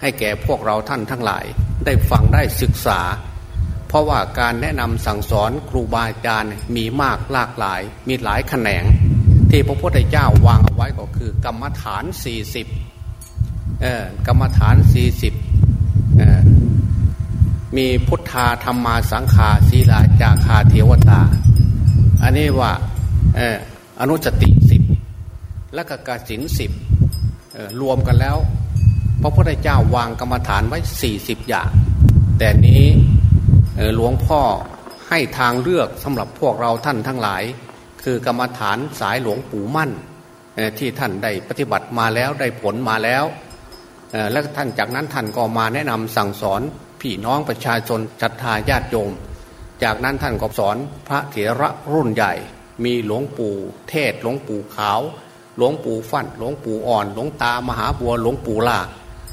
ให้แก่พวกเราท่านทั้งหลาย ได้ฟังได้ศึกษา เพราะว่าการแนะนำสั่งสอนครูบาอาจารย์มีมากหลากหลาย มีหลายแขนง ที่พระพุทธเจ้าวางเอาไว้ก็คือกรรมฐาน 40กรรมฐานสี่สิบมีพุทธาธรรมาสังขาศีลาจาคาเทวตา อันนี้ว่าอนุสติสิบ และกกสินสิบรวมกันแล้ว พระพุทธเจ้าวางกรรมฐานไว้สี่สิบอย่าง แต่นี้หลวงพ่อให้ทางเลือกสำหรับพวกเราท่านทั้งหลาย คือกรรมฐานสายหลวงปู่มั่นที่ท่านได้ปฏิบัติมาแล้วได้ผลมาแล้วแล้วท่านจากนั้นท่านก็มาแนะนำสั่งสอนพี่น้องประชาชนศรัทธาญาติโยม จากนั้นท่านก็สอนพระเถระรุ่นใหญ่ มีหลวงปู่เทศหลวงปู่ขาว หลวงปู่ฟั่นหลวงปู่อ่อน หลวงตามหาบัว หลวงปู่ลา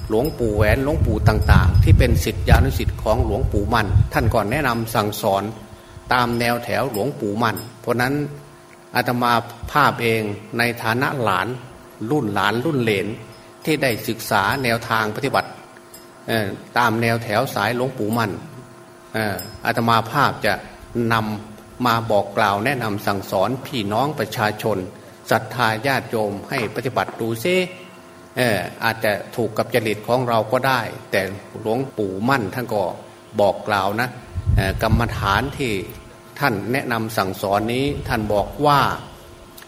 หลวงปู่แหวนหลวงปู่ต่างๆ ที่เป็นสิทธิานุสิทธิ์ของหลวงปู่มัน ท่านก่อนแนะนำสั่งสอนตามแนวแถวหลวงปู่มัน เพราะนั้นอาตมาภาพเองในฐานะหลานรุ่นหลานรุ่นเหลนที่ได้ศึกษาแนวทางปฏิบัติตามแนวแถวสายหลวงปู่มันอาตมาภาพจะนำมาบอกกล่าวแนะนำสั่งสอนพี่น้องประชาชน ศรัทธาญาติโยมให้ปฏิบัติดูซิเอออาจจะถูกกับจริตของเราก็ได้ แต่หลวงปู่มั่นท่านก็บอกกล่าวนะกรรมฐานที่ท่านแนะนำสั่งสอนนี้ท่านบอกว่า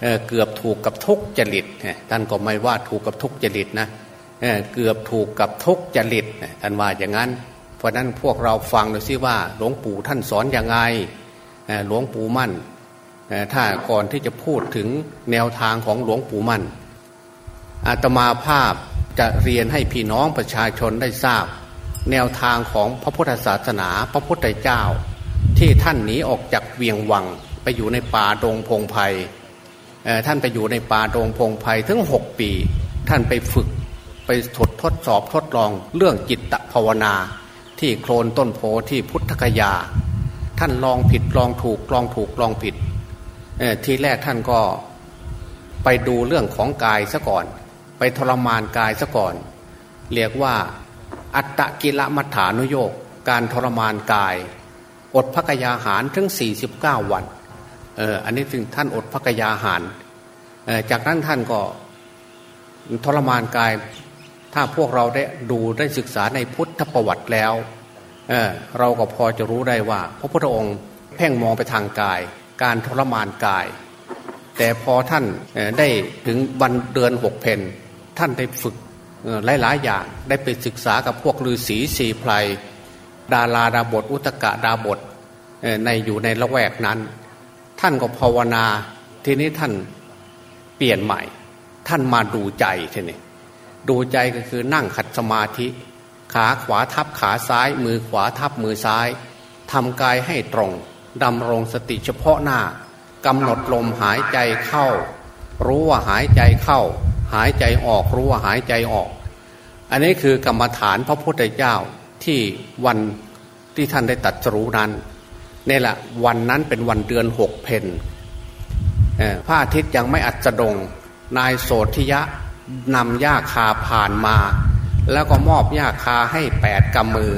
เเกือบถูกกับทุกจริตท่านก็ไม่ว่าถูกกับทุกจริตนะเเกือบถูกกับทุกจริตท่านว่าอย่างนั้น เพราะนั้นพวกเราฟังดูซิว่าหลวงปู่ท่านสอนอย่างไงหลวงปู่มั่น ถ้าก่อนที่จะพูดถึงแนวทางของหลวงปู่มั่น อาตมาภาพจะเรียนให้พี่น้องประชาชนได้ทราบ แนวทางของพระพุทธศาสนาพระพุทธเจ้า ที่ท่านหนีออกจากเวียงวังไปอยู่ในป่าดงพงไพ่ท่านไปอยู่ในป่าดงพงไพ่ถึงหกปี ท่านไปฝึกไปทดทดสอบทดลองเรื่องจิตภาวนา ที่โคลนต้นโพที่พุทธคยา ท่านลองผิดลองถูกลองถูกลองผิด ทีแรกท่านก็ไปดูเรื่องของกายซะก่อน ไปทรมานกายซะก่อน เรียกว่า อัตตกิลมัฐานุโยกการทรมานกาย อดพักยาหารถึง 49 วันเอออันนี้ถึงท่านอดพักยาหาร จากนั้นท่านก็ทรมานกาย ถ้าพวกเราได้ดูได้ศึกษาในพุทธประวัติแล้วเเราก็พอจะรู้ได้ว่า พระพุทธองค์เพ่งมองไปทางกาย การทรมานกาย แต่พอท่านได้ถึงวันเดือนหกเพนท่านได้ฝึกหลายๆอย่างได้ไปศึกษากับพวกฤาษีสีไพรดาราดาบทอุตกะดาบทในอยู่ในละแวกนั้น ท่านก็ภาวนาทีนี้ท่านเปลี่ยนใหม่ ท่านมาดูใจทีนี้ดูใจก็คือนั่งขัดสมาธิ ขาขวาทับขาซ้าย มือขวาทับมือซ้ายทำกายให้ตรง ดำรงสติเฉพาะหน้ากำหนดลมหายใจเข้า รู้ว่าหายใจเข้า หายใจออกรู้ว่าหายใจออก อันนี้คือกรรมฐานพระพุทธเจ้าที่วันที่ท่านได้ตัดสู้นั้นนี่แหละวันนั้นเป็นวันเดือนหกเพนพระอาทิตย์ยังไม่อัจดง นายโสธิยะนำหญ้าคาผ่านมา แล้วก็มอบหญ้าคาให้แปดกำมือ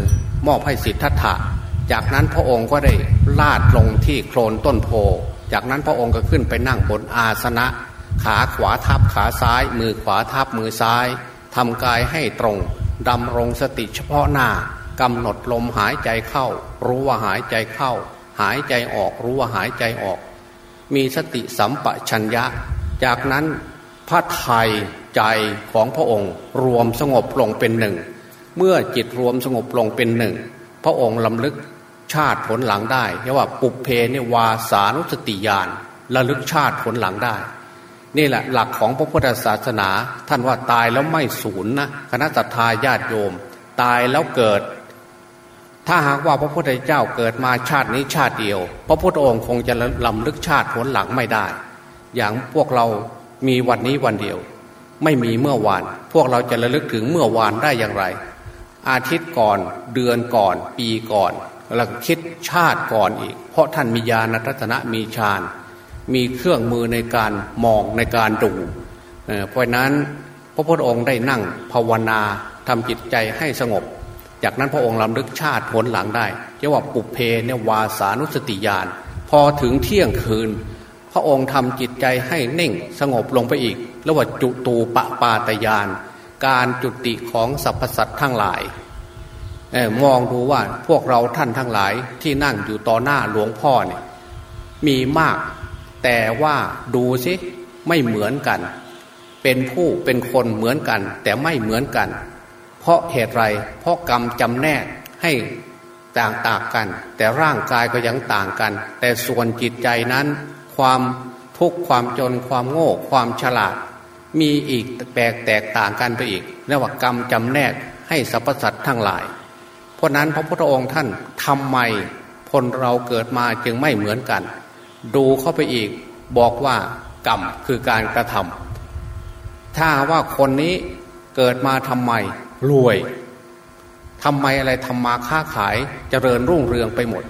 มอบให้สิทธัตถะ จากนั้นพระองค์ก็ได้ลาดลงที่โคลนต้นโพ จากนั้นพระองค์ก็ขึ้นไปนั่งบนอาสนะ ขาขวาทับขาซ้าย มือขวาทับมือซ้ายทำกายให้ตรงดำรงสติเฉพาะหน้ากำหนดลมหายใจเข้า รู้ว่าหายใจเข้า หายใจออกรู้ว่าหายใจออก มีสติสัมปชัญญะ จากนั้นพระไทยใจของพระองค์รวมสงบลงเป็นหนึ่ง เมื่อจิตรวมสงบลงเป็นหนึ่ง พระองค์ลำลึก ชาติผลหลังได้เรียกว่าปุเพเนวาสานุสติญาณระลึกชาติผลหลังได้ นี่แหละหลักของพระพุทธศาสนา ท่านว่าตายแล้วไม่สูญนะคณะสัตยาญาติโยม ตายแล้วเกิด ถ้าหากว่าพระพุทธเจ้าเกิดมาชาตินี้ชาติเดียว พระพุทธองค์คงจะลำลึกชาติผลหลังไม่ได้ อย่างพวกเรามีวันนี้วันเดียว ไม่มีเมื่อวาน พวกเราจะระลึกถึงเมื่อวานได้อย่างไร อาทิตย์ก่อนเดือนก่อน ปีก่อน แล้วคิดชาติก่อนอีก เพราะท่านมีญาณรัตนะมีฌานมีเครื่องมือในการมองในการดูเพราะนั้นพระพุทธองค์ได้นั่งภาวนาทำจิตใจให้สงบ จากนั้นพระองค์ลำลึกชาติผลหลังได้เรียกว่าปุเพเนวาสานุสติญาณพอถึงเที่ยงคืน พระองค์ทำจิตใจให้เน่งสงบลงไปอีกแล้วว่าจุตูปปาตยาน การจุติของสรรพสัตว์ทั้งหลาย มองดูว่าพวกเราท่านทั้งหลายที่นั่งอยู่ต่อหน้าหลวงพ่อเนี่ยมีมาก แต่ว่าดูสิไม่เหมือนกัน เป็นผู้เป็นคนเหมือนกัน แต่ไม่เหมือนกัน เพราะเหตุไร เพราะกรรมจำแนกให้ต่างต่างกัน แต่ร่างกายก็ยังต่างกัน แต่ส่วนจิตใจนั้น ความทุกข์ความจนความโง่ความฉลาด มีอีกแตกแตกต่างกันไปอีกเรียกว่ากรรมจำแนกให้สรรพสัตว์ทั้งหลาย เพราะนั้นพระพุทธองค์ท่านทำไมคนเราเกิดมาจึงไม่เหมือนกัน ดูเข้าไปอีกบอกว่ากรรมคือการกระทำถ้าว่าคนนี้เกิดมาทำไมรวยทำไมอะไรทำมาค้าขายจเจริญรุ่งเรืองไปหมด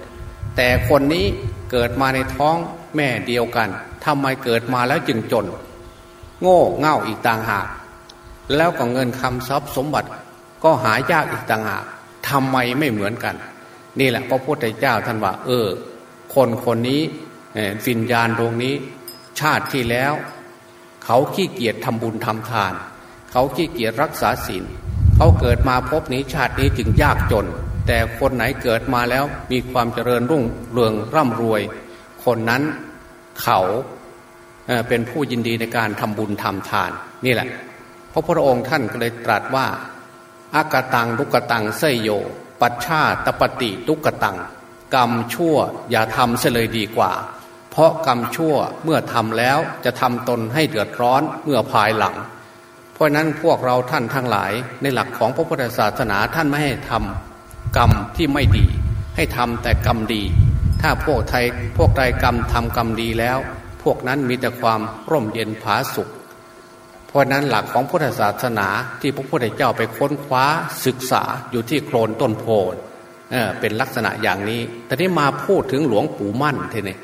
แต่คนนี้เกิดมาในท้องแม่เดียวกันทำไมเกิดมาแล้วจึงจน โง่เง่าอีกต่างหาก แล้วก็เงินคำทรัพย์สมบัติก็หายากอีกต่างหาก ทำไมไม่เหมือนกัน นี่แหละพระพุทธเจ้าท่านว่า เออ คนคนนี้ฟิญญาณตรงนี้ ชาติที่แล้ว เขาขี้เกียจทำบุญทำทาน เขาขี้เกียจรักษาศีลเขาเกิดมาพบนี้ชาตินี้จึงยากจน แต่คนไหนเกิดมาแล้วมีความเจริญรุ่งเรืองร่ำรวย คนนั้นเขาเป็นผู้ยินดีในการทำบุญทำทาน นี่แหละพระพุทธองค์ท่านก็เลยตรัสว่า อากตังทุกตังเสยโย ปัชชาตปฏิทุกตัง กรรมชั่วอย่าทำเสเลยดีกว่า เพราะกรรมชั่วเมื่อทำแล้วจะทำตนให้เดือดร้อนเมื่อภายหลัง เพราะนั้นพวกเราท่านทั้งหลายในหลักของพระพุทธศาสนาท่านไม่ให้ทำกรรมที่ไม่ดี ให้ทำแต่กรรมดี ถ้าพวกไทยพวกใดกรรมทำกรรมดีแล้ว พวกนั้นมีแต่ความร่มเย็นผาสุข เพราะนั้นหลักของพุทธศาสนาที่พระพุทธเจ้าไปค้นคว้าศึกษาอยู่ที่โคลนต้นโพเเป็นลักษณะอย่างนี้แต่ที่มาพูดถึงหลวงปู่มั่นทีนี้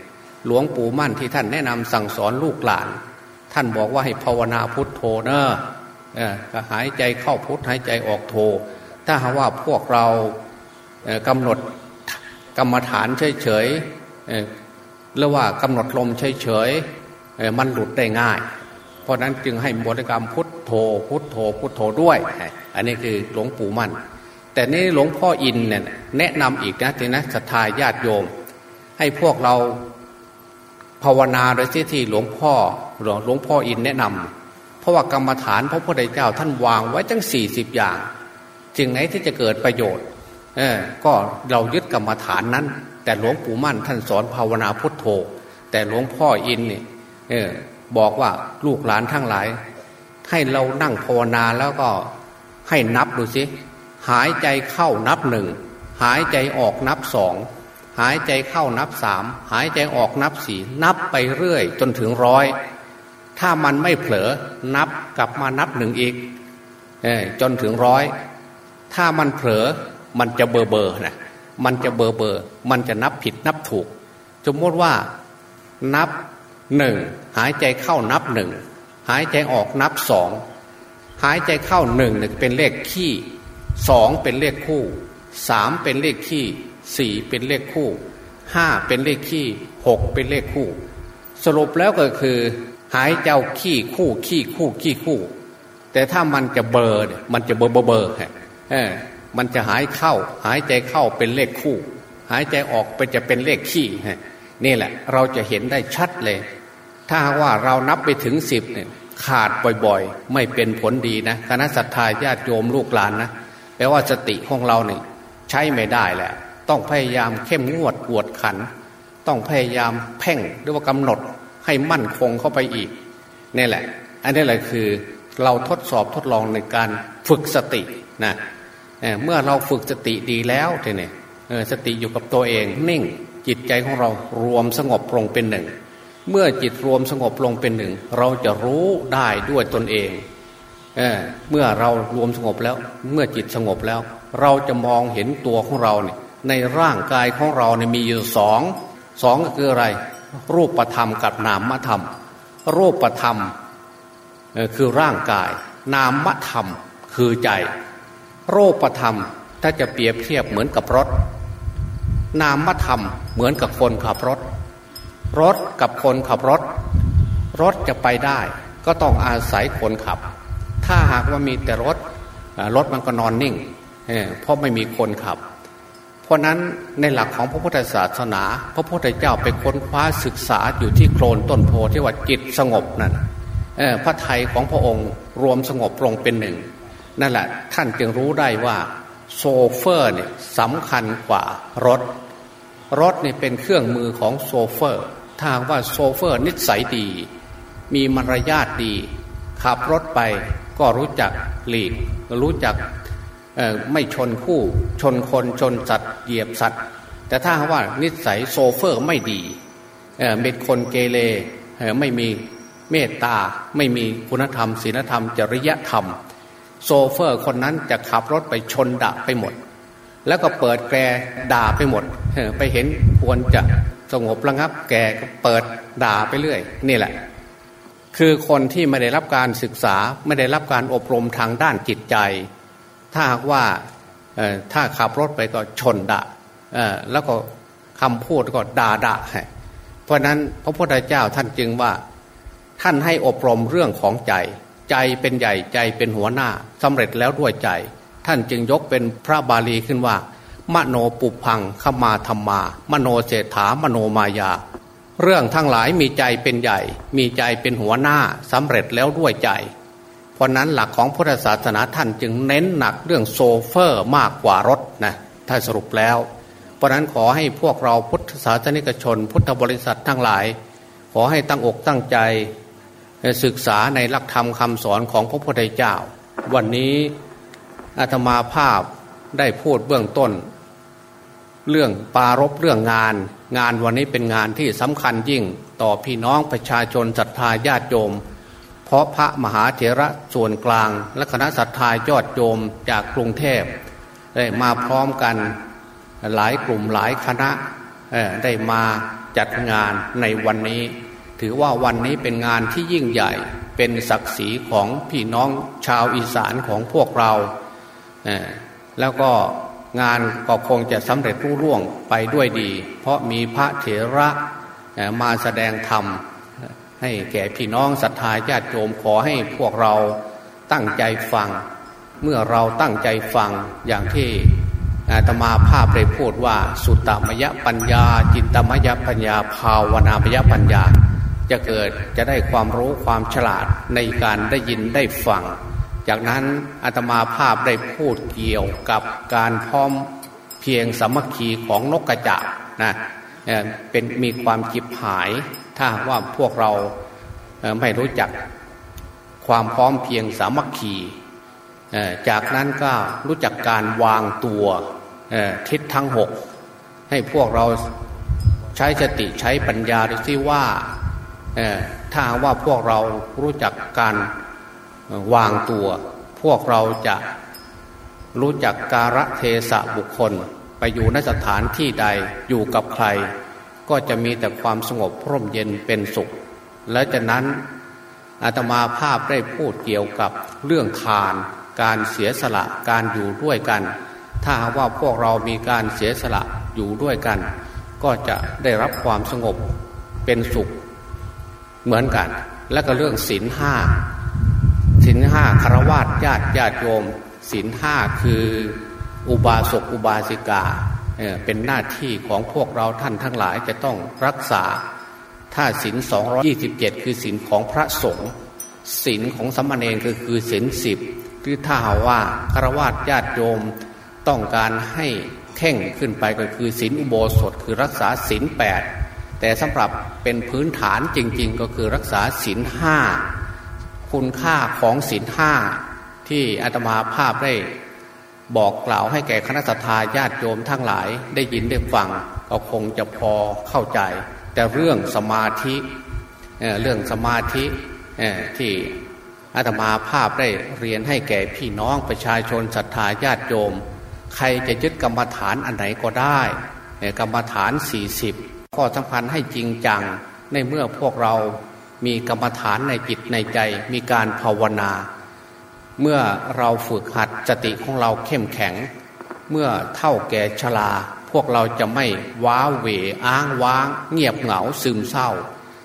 หลวงปู่มั่นที่ท่านแนะนำสั่งสอนลูกหลาน ท่านบอกว่าให้ภาวนาพุทโธเนอะหายใจเข้าพุทหายใจออกโธถ้าหากว่าพวกเรากำหนดกรรมฐานเฉยๆหรือว่ากำหนดลมเฉยๆมันหลุดได้ง่าย เพราะนั้นจึงให้บริกรรมพุทโธพุทโธพุทโธด้วย อันนี้คือหลวงปู่มั่น แต่นี่หลวงพ่ออินเนี่ยแนะนำอีกนะทีนะศรัทธาญาติโยม ให้พวกเราภาวนาโดยที่ที่หลวงพ่อหลวงพ่ออินแนะนำเพราะว่ากรรมฐานพระพุทธเจ้าท่านวางไว้จังสี่สิบอย่างจึงไหนที่จะเกิดประโยชน์ เออก็เรายึดกรรมฐานนั้น แต่หลวงปู่มั่นท่านสอนภาวนาพุทโธ แต่หลวงพ่ออินเนี่ยเออ บอกว่าลูกหลานทั้งหลาย ให้เรานั่งภาวนาแล้วก็ให้นับดูสิหายใจเข้านับหนึ่งหายใจออกนับสองหายใจเข้านับสามหายใจออกนับสี่นับไปเรื่อย จนถึงร้อยถ้ามันไม่เผลอนับกลับมานับหนึ่งอีกจนถึงร้อยถ้ามันเผลอมันจะเบอร์เบอร์นะมันจะเบอร์เบอร์ มันจะนับผิดนับถูก สมมติว่านับ หนึ่งหายใจเข้านับหนึ่งหายใจออกนับสองหายใจเข้าหนึ่งเป็นเลขขี้สองเป็นเลขคู่สามเป็นเลขขี้สี่เป็นเลขคู่ห้าเป็นเลขขี้หกเป็นเลขคู่ สรุปแล้วก็คือ หายเจ้าขี้คู่ขี้คู่ขี้คู่ แต่ถ้ามันจะเบอร์มันจะเบอร์เบอร์เบอร์เออมันจะหายเข้า หายใจเข้าเป็นเลขคู่ หายใจออกไปจะเป็นเลขขี้ นี่แหละ เราจะเห็นได้ชัดเลย ถ้าว่าเรานับไปถึงสิบเนี่ยขาดบ่อยๆ ไม่เป็นผลดีนะคณะสัตยาญาติโยมลูกหลานนะแปลว่าสติของเราเนี่ยใช้ไม่ได้แหละ ต้องพยายามเข้มงวดกวดขัน ต้องพยายามเพ่งหรือว่ากำหนดให้มั่นคงเข้าไปอีกนี่แหละ อันนี้แหละคือเราทดสอบทดลองในการฝึกสตินะเมื่อเราฝึกสติดีแล้วทีนี้สติอยู่กับตัวเองนิ่ง จิตใจของเรารวมสงบลงเป็นหนึ่ง เมื่อจิตรวมสงบลงเป็นหนึ่ง เราจะรู้ได้ด้วยตนเองเเมื่อเรารวมสงบแล้ว เมื่อจิตสงบแล้ว เราจะมองเห็นตัวของเราเนี่ยในร่างกายของเราเนี่ยมีอยู่สองสองก็คืออะไร รูปธรรมกับนามธรรม รูปธรรมคือร่างกาย นามธรรมคือใจ รูปธรรมถ้าจะเปรียบเทียบเหมือนกับรถ นามธรรมเหมือนกับคนขับรถ รถกับคนขับรถ รถจะไปได้ ก็ต้องอาศัยคนขับ ถ้าหากว่ามีแต่รถรถมันก็นอนนิ่งเพราะไม่มีคนขับ เพราะนั้นในหลักของพระพุทธศาสนา พระพุทธเจ้าไปค้นคว้าศึกษาอยู่ที่โคลนต้นโพที่ว่าจิตสงบนั่นพระไทยของพระองค์รวมสงบลงเป็นหนึ่ง นั่นแหละท่านจึงรู้ได้ว่า โซเฟอร์เนี่ยสำคัญกว่ารถ รถเนี่ยเป็นเครื่องมือของโชเฟอร์ ถ้าว่าโชเฟอร์นิสัยดี มีมารยาทดี ขับรถไปก็รู้จักหลีกรู้จักไม่ชนคู่ ชนคนชนสัตว์เหยียบสัตว์ แต่ถ้าว่านิสัยโชเฟอร์ไม่ดีเป็นคนเกเรไม่มีเมตตาไม่มีคุณธรรมศีลธรรม จริยธรรม โซเฟอร์คนนั้นจะขับรถไปชนด่าไปหมด แล้วก็เปิดแกด่าไปหมด ไปเห็นควรจะสงบระงับ แกก็เปิดด่าไปเรื่อย นี่แหละ คือคนที่ไม่ได้รับการศึกษาไม่ได้รับการอบรมทางด้านจิตใจ ถ้าหากว่าถ้าขับรถไปก็ชนด่าแล้วก็คำพูดก็ด่าด่าเพราะนั้นพระพุทธเจ้าท่านจึงว่าท่านให้อบรมเรื่องของใจ ใจเป็นใหญ่ใจเป็นหัวหน้าสำเร็จแล้วด้วยใจ ท่านจึงยกเป็นพระบาลีขึ้นว่า มโนปุพังขมาธรรมา มโนเศรษฐามโนมายา เรื่องทั้งหลายมีใจเป็นใหญ่ มีใจเป็นหัวหน้าสำเร็จแล้วด้วยใจ เพราะนั้นหลักของพุทธศาสนาท่านจึงเน้นหนักเรื่องโซเฟอร์มากกว่ารถนะถ้าสรุปแล้ว เพราะนั้นขอให้พวกเราพุทธศาสนิกชน พุทธบริษัททั้งหลาย ขอให้ตั้งอกตั้งใจ ศึกษาในหลักธรรมคำสอนของพระพุทธเจ้า วันนี้อาตมาภาพได้พูดเบื้องต้น เรื่องปารบเรื่องงาน งานวันนี้เป็นงานที่สำคัญยิ่งต่อพี่น้องประชาชนศรัทธาญาติโยม เพราะพระมหาเถระส่วนกลาง และคณะศรัทธายอดโยมจากกรุงเทพได้มาพร้อมกันหลายกลุ่มหลายคณะได้มาจัดงานในวันนี้ ถือว่าวันนี้เป็นงานที่ยิ่งใหญ่เป็นศักดิ์ศรีของพี่น้องชาวอีสานของพวกเรา แล้วก็งานก็คงจะสำเร็จรุ่ร่วงไปด้วยดี เพราะมีพระเถระมาแสดงธรรม ให้แก่พี่น้องศรัทธาญาติโยมขอให้พวกเราตั้งใจฟัง เมื่อเราตั้งใจฟังอย่างที่อาตมาภาพได้พูดว่า สุตตมยปัญญา จินตมยปัญญา ภาวนามยปัญญา จะเกิดจะได้ความรู้ความฉลาดในการได้ยินได้ฟัง จากนั้นอาตมาภาพได้พูดเกี่ยวกับการพร้อมเพียงสามัคคีของนกกระจาบนะเป็นมีความจิบหาย ถ้าว่าพวกเราไม่รู้จักความพร้อมเพียงสามัคคีจากนั้นก็รู้จักการวางตัวทิศทั้งหกให้พวกเราใช้สติใช้ปัญญาดูซิว่า ถ้าว่าพวกเรารู้จักการวางตัว พวกเราจะรู้จักการะเทศะบุคคล ไปอยู่นสถานที่ใดอยู่กับใคร ก็จะมีแต่ความสงบพร่มเย็นเป็นสุข และจากนั้นอาตมาภาพได้พูดเกี่ยวกับเรื่องทาน การเสียสละการอยู่ด้วยกัน ถ้าว่าพวกเรามีการเสียสละอยู่ด้วยกัน ก็จะได้รับความสงบเป็นสุข เหมือนกัน และก็เรื่องศีลห้าศีลห้าคารวะญาติญาติโยมศีลห้าคืออุบาสกอุบาสิกาเป็นหน้าที่ของพวกเราท่านทั้งหลายจะต้องรักษา ถ้าศีลสองยี่สิบเจ็ดคือศีลของพระสงฆ์ศีลของสมมาเนรก็คือศีลสิบหรือถ้าหาว่าคารวะญาติโยมต้องการให้แข่งขึ้นไปก็คือศีลอุโบสถคือรักษาศีลแปด แต่สำหรับเป็นพื้นฐานจริง ๆ ก็คือรักษาศีลห้าคุณค่าของศีลห้าที่อาตมาภาพได้บอกกล่าวให้แก่คณะทาญาติโยมทั้งหลายได้ยินได้ฟังก็คงจะพอเข้าใจ แต่เรื่องสมาธิเรื่องสมาธิที่อาตมาภาพได้เรียนให้แก่พี่น้องประชาชนศรัทธาญาติโยม ใครจะยึดกรรมฐานอันไหนก็ได้ กรรมฐานสี่สิบ ข้อสำคัญให้จริงจังในเมื่อพวกเรามีกรรมฐานในจิตในใจมีการภาวนา เมื่อเราฝึกหัดสติของเราเข้มแข็ง เมื่อเท่าแก่ชรา พวกเราจะไม่ว้าเหวอ้างว้าง เงียบเหงาซึมเศร้า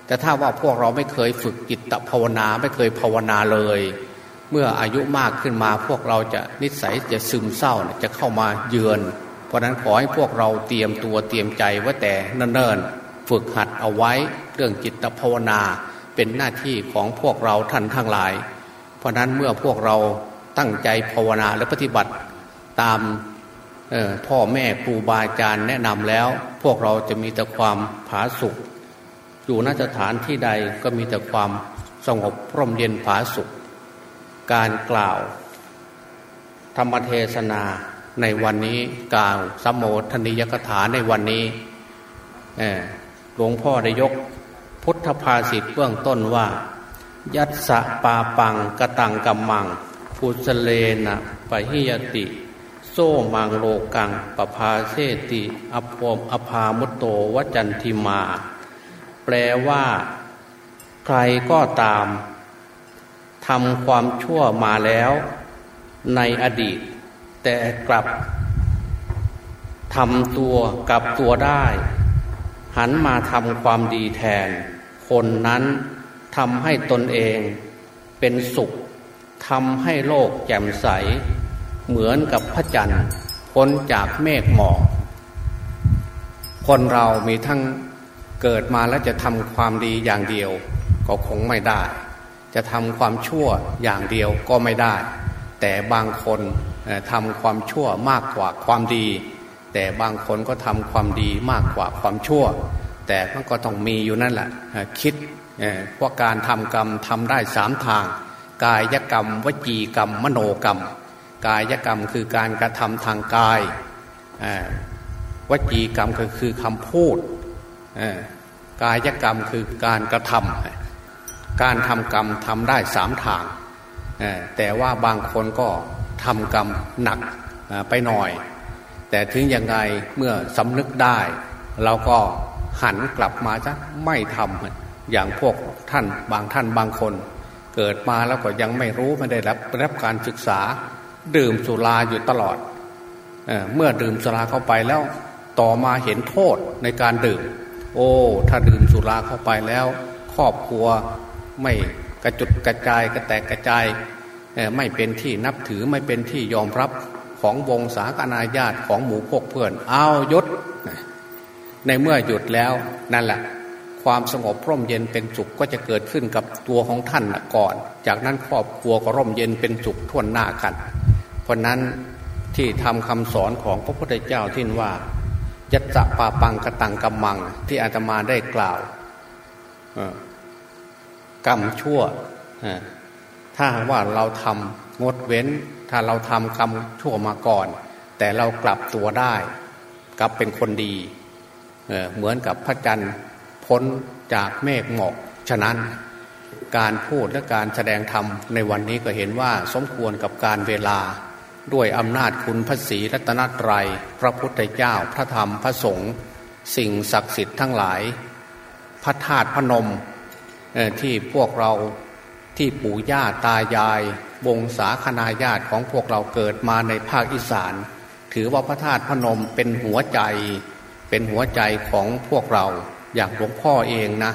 แต่ถ้าว่าพวกเราไม่เคยฝึกจิตภาวนาไม่เคยภาวนาเลย เมื่ออายุมากขึ้นมาพวกเราจะนิสัยจะซึมเศร้าจะเข้ามาเยือน ราะนั้นขอให้พวกเราเตรียมตัวเตรียมใจไว้แต่เนิ่นๆฝึกหัดเอาไว้เรื่องจิตภาวนาเป็นหน้าที่ของพวกเราท่านทั้งหลาย เพราะนั้นเมื่อพวกเราตั้งใจภาวนาและปฏิบัติตามพ่อแม่ครูบาอาจารย์แนะนำแล้ว พวกเราจะมีแต่ความผาสุกอยู่นสถานที่ใดก็มีแต่ความสงบร่มเย็นผาสุขการกล่าว ธรรมเทศนา ในวันนี้กล่าวสมโภชนิยกถาในวันนี้หลวงพ่อได้ยกพุทธภาษิตเบื้องต้นว่า ยัตสะปาปังกตังกัมมังพุสเลนะปะหิยติ โซมังโลกังปภาเสติอภมอภามุตโตวจันทิมา แปลว่า ใครก็ตามทำความชั่วมาแล้ว ในอดีต แต่กลับทำตัวกลับตัวได้ หันมาทำความดีแทน คนนั้นทำให้ตนเองเป็นสุขทำให้โลกแจ่มใส เหมือนกับพระจันทร์พ้นจากเมฆหมอกคนเรามีทั้งเกิดมาแล้วจะทำความดีอย่างเดียว ก็คงไม่ได้ จะทำความชั่วอย่างเดียวก็ไม่ได้ แต่บางคน ทำความชั่วมากกว่าความดี แต่บางคนก็ทำความดีมากกว่าความชั่ว แต่มันก็ต้องมีอยู่นั่นแหละคิดเพราะการทำกรรมทำได้สามทาง กายกรรม วจีกรรม มโนกรรม กายกรรมคือการกระทำทางกายวจีกรรมก็คือคำพูดกายกรรมคือการกระทำการทำกรรมทำได้สามทางแต่ว่าบางคนก็ ทำกรรมหนักไปหน่อย แต่ถึงยังไงเมื่อสำนึกได้ เราก็หันกลับมาจะไม่ทำอย่างพวกท่านบางท่านบางคน เกิดมาแล้วก็ยังไม่รู้ไม่ได้รับรับการศึกษา ดื่มสุราอยู่ตลอดเอเมื่อดื่มสุราเข้าไปแล้ว ต่อมาเห็นโทษในการดื่ม โอ้ ถ้าดื่มสุราเข้าไปแล้ว ครอบครัวไม่กระจุดกระจายกระแตกกระจาย ไม่เป็นที่นับถือไม่เป็นที่ยอมรับของวงศาคณาญาติของหมู่พกเพื่อนเอายศในเมื่อหยุดแล้วนั่นแหละความสงบร่มเย็นเป็นสุขก็จะเกิดขึ้นกับตัวของท่านก่อน จากนั้นครอบครัวก็ร่มเย็นเป็นสุขท่วนหน้ากัน เพราะนั้นที่ทำคำสอนของพระพุทธเจ้าที่ว่ายัตจะปาปังกตังกำมังที่อาตมาได้กล่าวกรรมชั่ว ถ้าว่าเราทงดเว้น ถ้าเราทำกรรมชั่วมาก่อน แต่เรากลับตัวได้กลับเป็นคนดีเเหมือนกับพระจันทร์พ้นจากเมฆหมอกฉะนั้นการพูดและการแสดงธรรมในวันนี้ก็เห็นว่าสมควรกับการเวลา ด้วยอำนาจคุณพระศรีรัตนตรัย พระพุทธเจ้าพระธรรมพระสงฆ์สิ่งศักดิ์สิทธิ์ทั้งหลาย พระธาตุพนมที่พวกเรา ที่ปู่ย่าตายาย วงศาคณาญาติของพวกเราเกิดมาในภาคอีสาน ถือว่าพระธาตุพนมเป็นหัวใจ เป็นหัวใจของพวกเรา อย่างหลวงพ่อเองนะ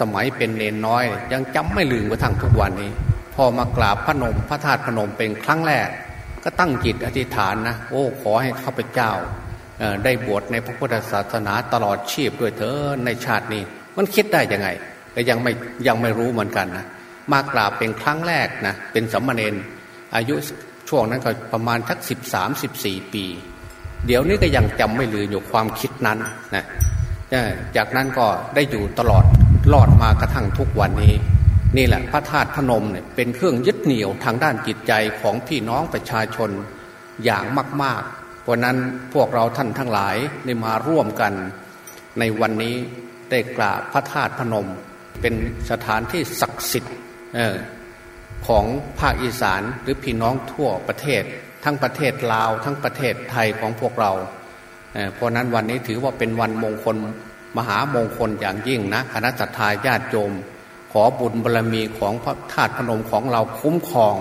สมัยเป็นเนนน้อย ยังจำไม่ลืมกระทั่งทุกวันนี้ พอมากราบพระนมพระธาตุพนมเป็นครั้งแรก ก็ตั้งจิตอธิษฐานนะโอ้ขอให้ข้าพเจ้าได้บวชในพระพุทธศาสนาตลอดชีพด้วยเถอในชาตินี้ มันคิดได้ยังไงก็ยังไม่ยังไม่รู้เหมือนกันนะ มากราบเป็นครั้งแรกนะเป็นสัมมาเนนอายุช่วงนั้นก็ประมาณทักสิบสามสิบสี่ปี เดี๋ยวนี้ก็ยังจำไม่ลืมอยู่ความคิดนั้นนะจากนั้นก็ได้อยู่ตลอดรอดมากระทั่งทุกวันนี้ นี่แหละพระธาตุพนมเนี่ยเป็นเครื่องยึดเหนี่ยวทางด้านจิตใจของพี่น้องประชาชนอย่างมากๆ เพราะนั้นพวกเราท่านทั้งหลายได้มาร่วมกัน ในวันนี้ได้กราบพระธาตุพนม เป็นสถานที่ศักดิ์สิทธิ์ ของภาคอีสานหรือพี่น้องทั่วประเทศ ทั้งประเทศลาว ทั้งประเทศไทยของพวกเราเพราะนั้นวันนี้ถือว่าเป็นวันมงคลมหามงคลอย่างยิ่งนะคณะสัตยาญาติโยมขอบุญบารรมีของพระธาตุพนมของเราคุ้มครอง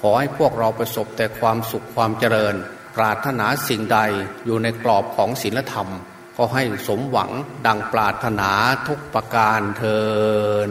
ขอให้พวกเราประสบแต่ความสุขความเจริญ ปรารถนาสิ่งใดอยู่ในกรอบของศีลธรรม ก็ให้สมหวังดังปรารถนาทุกประการเทิน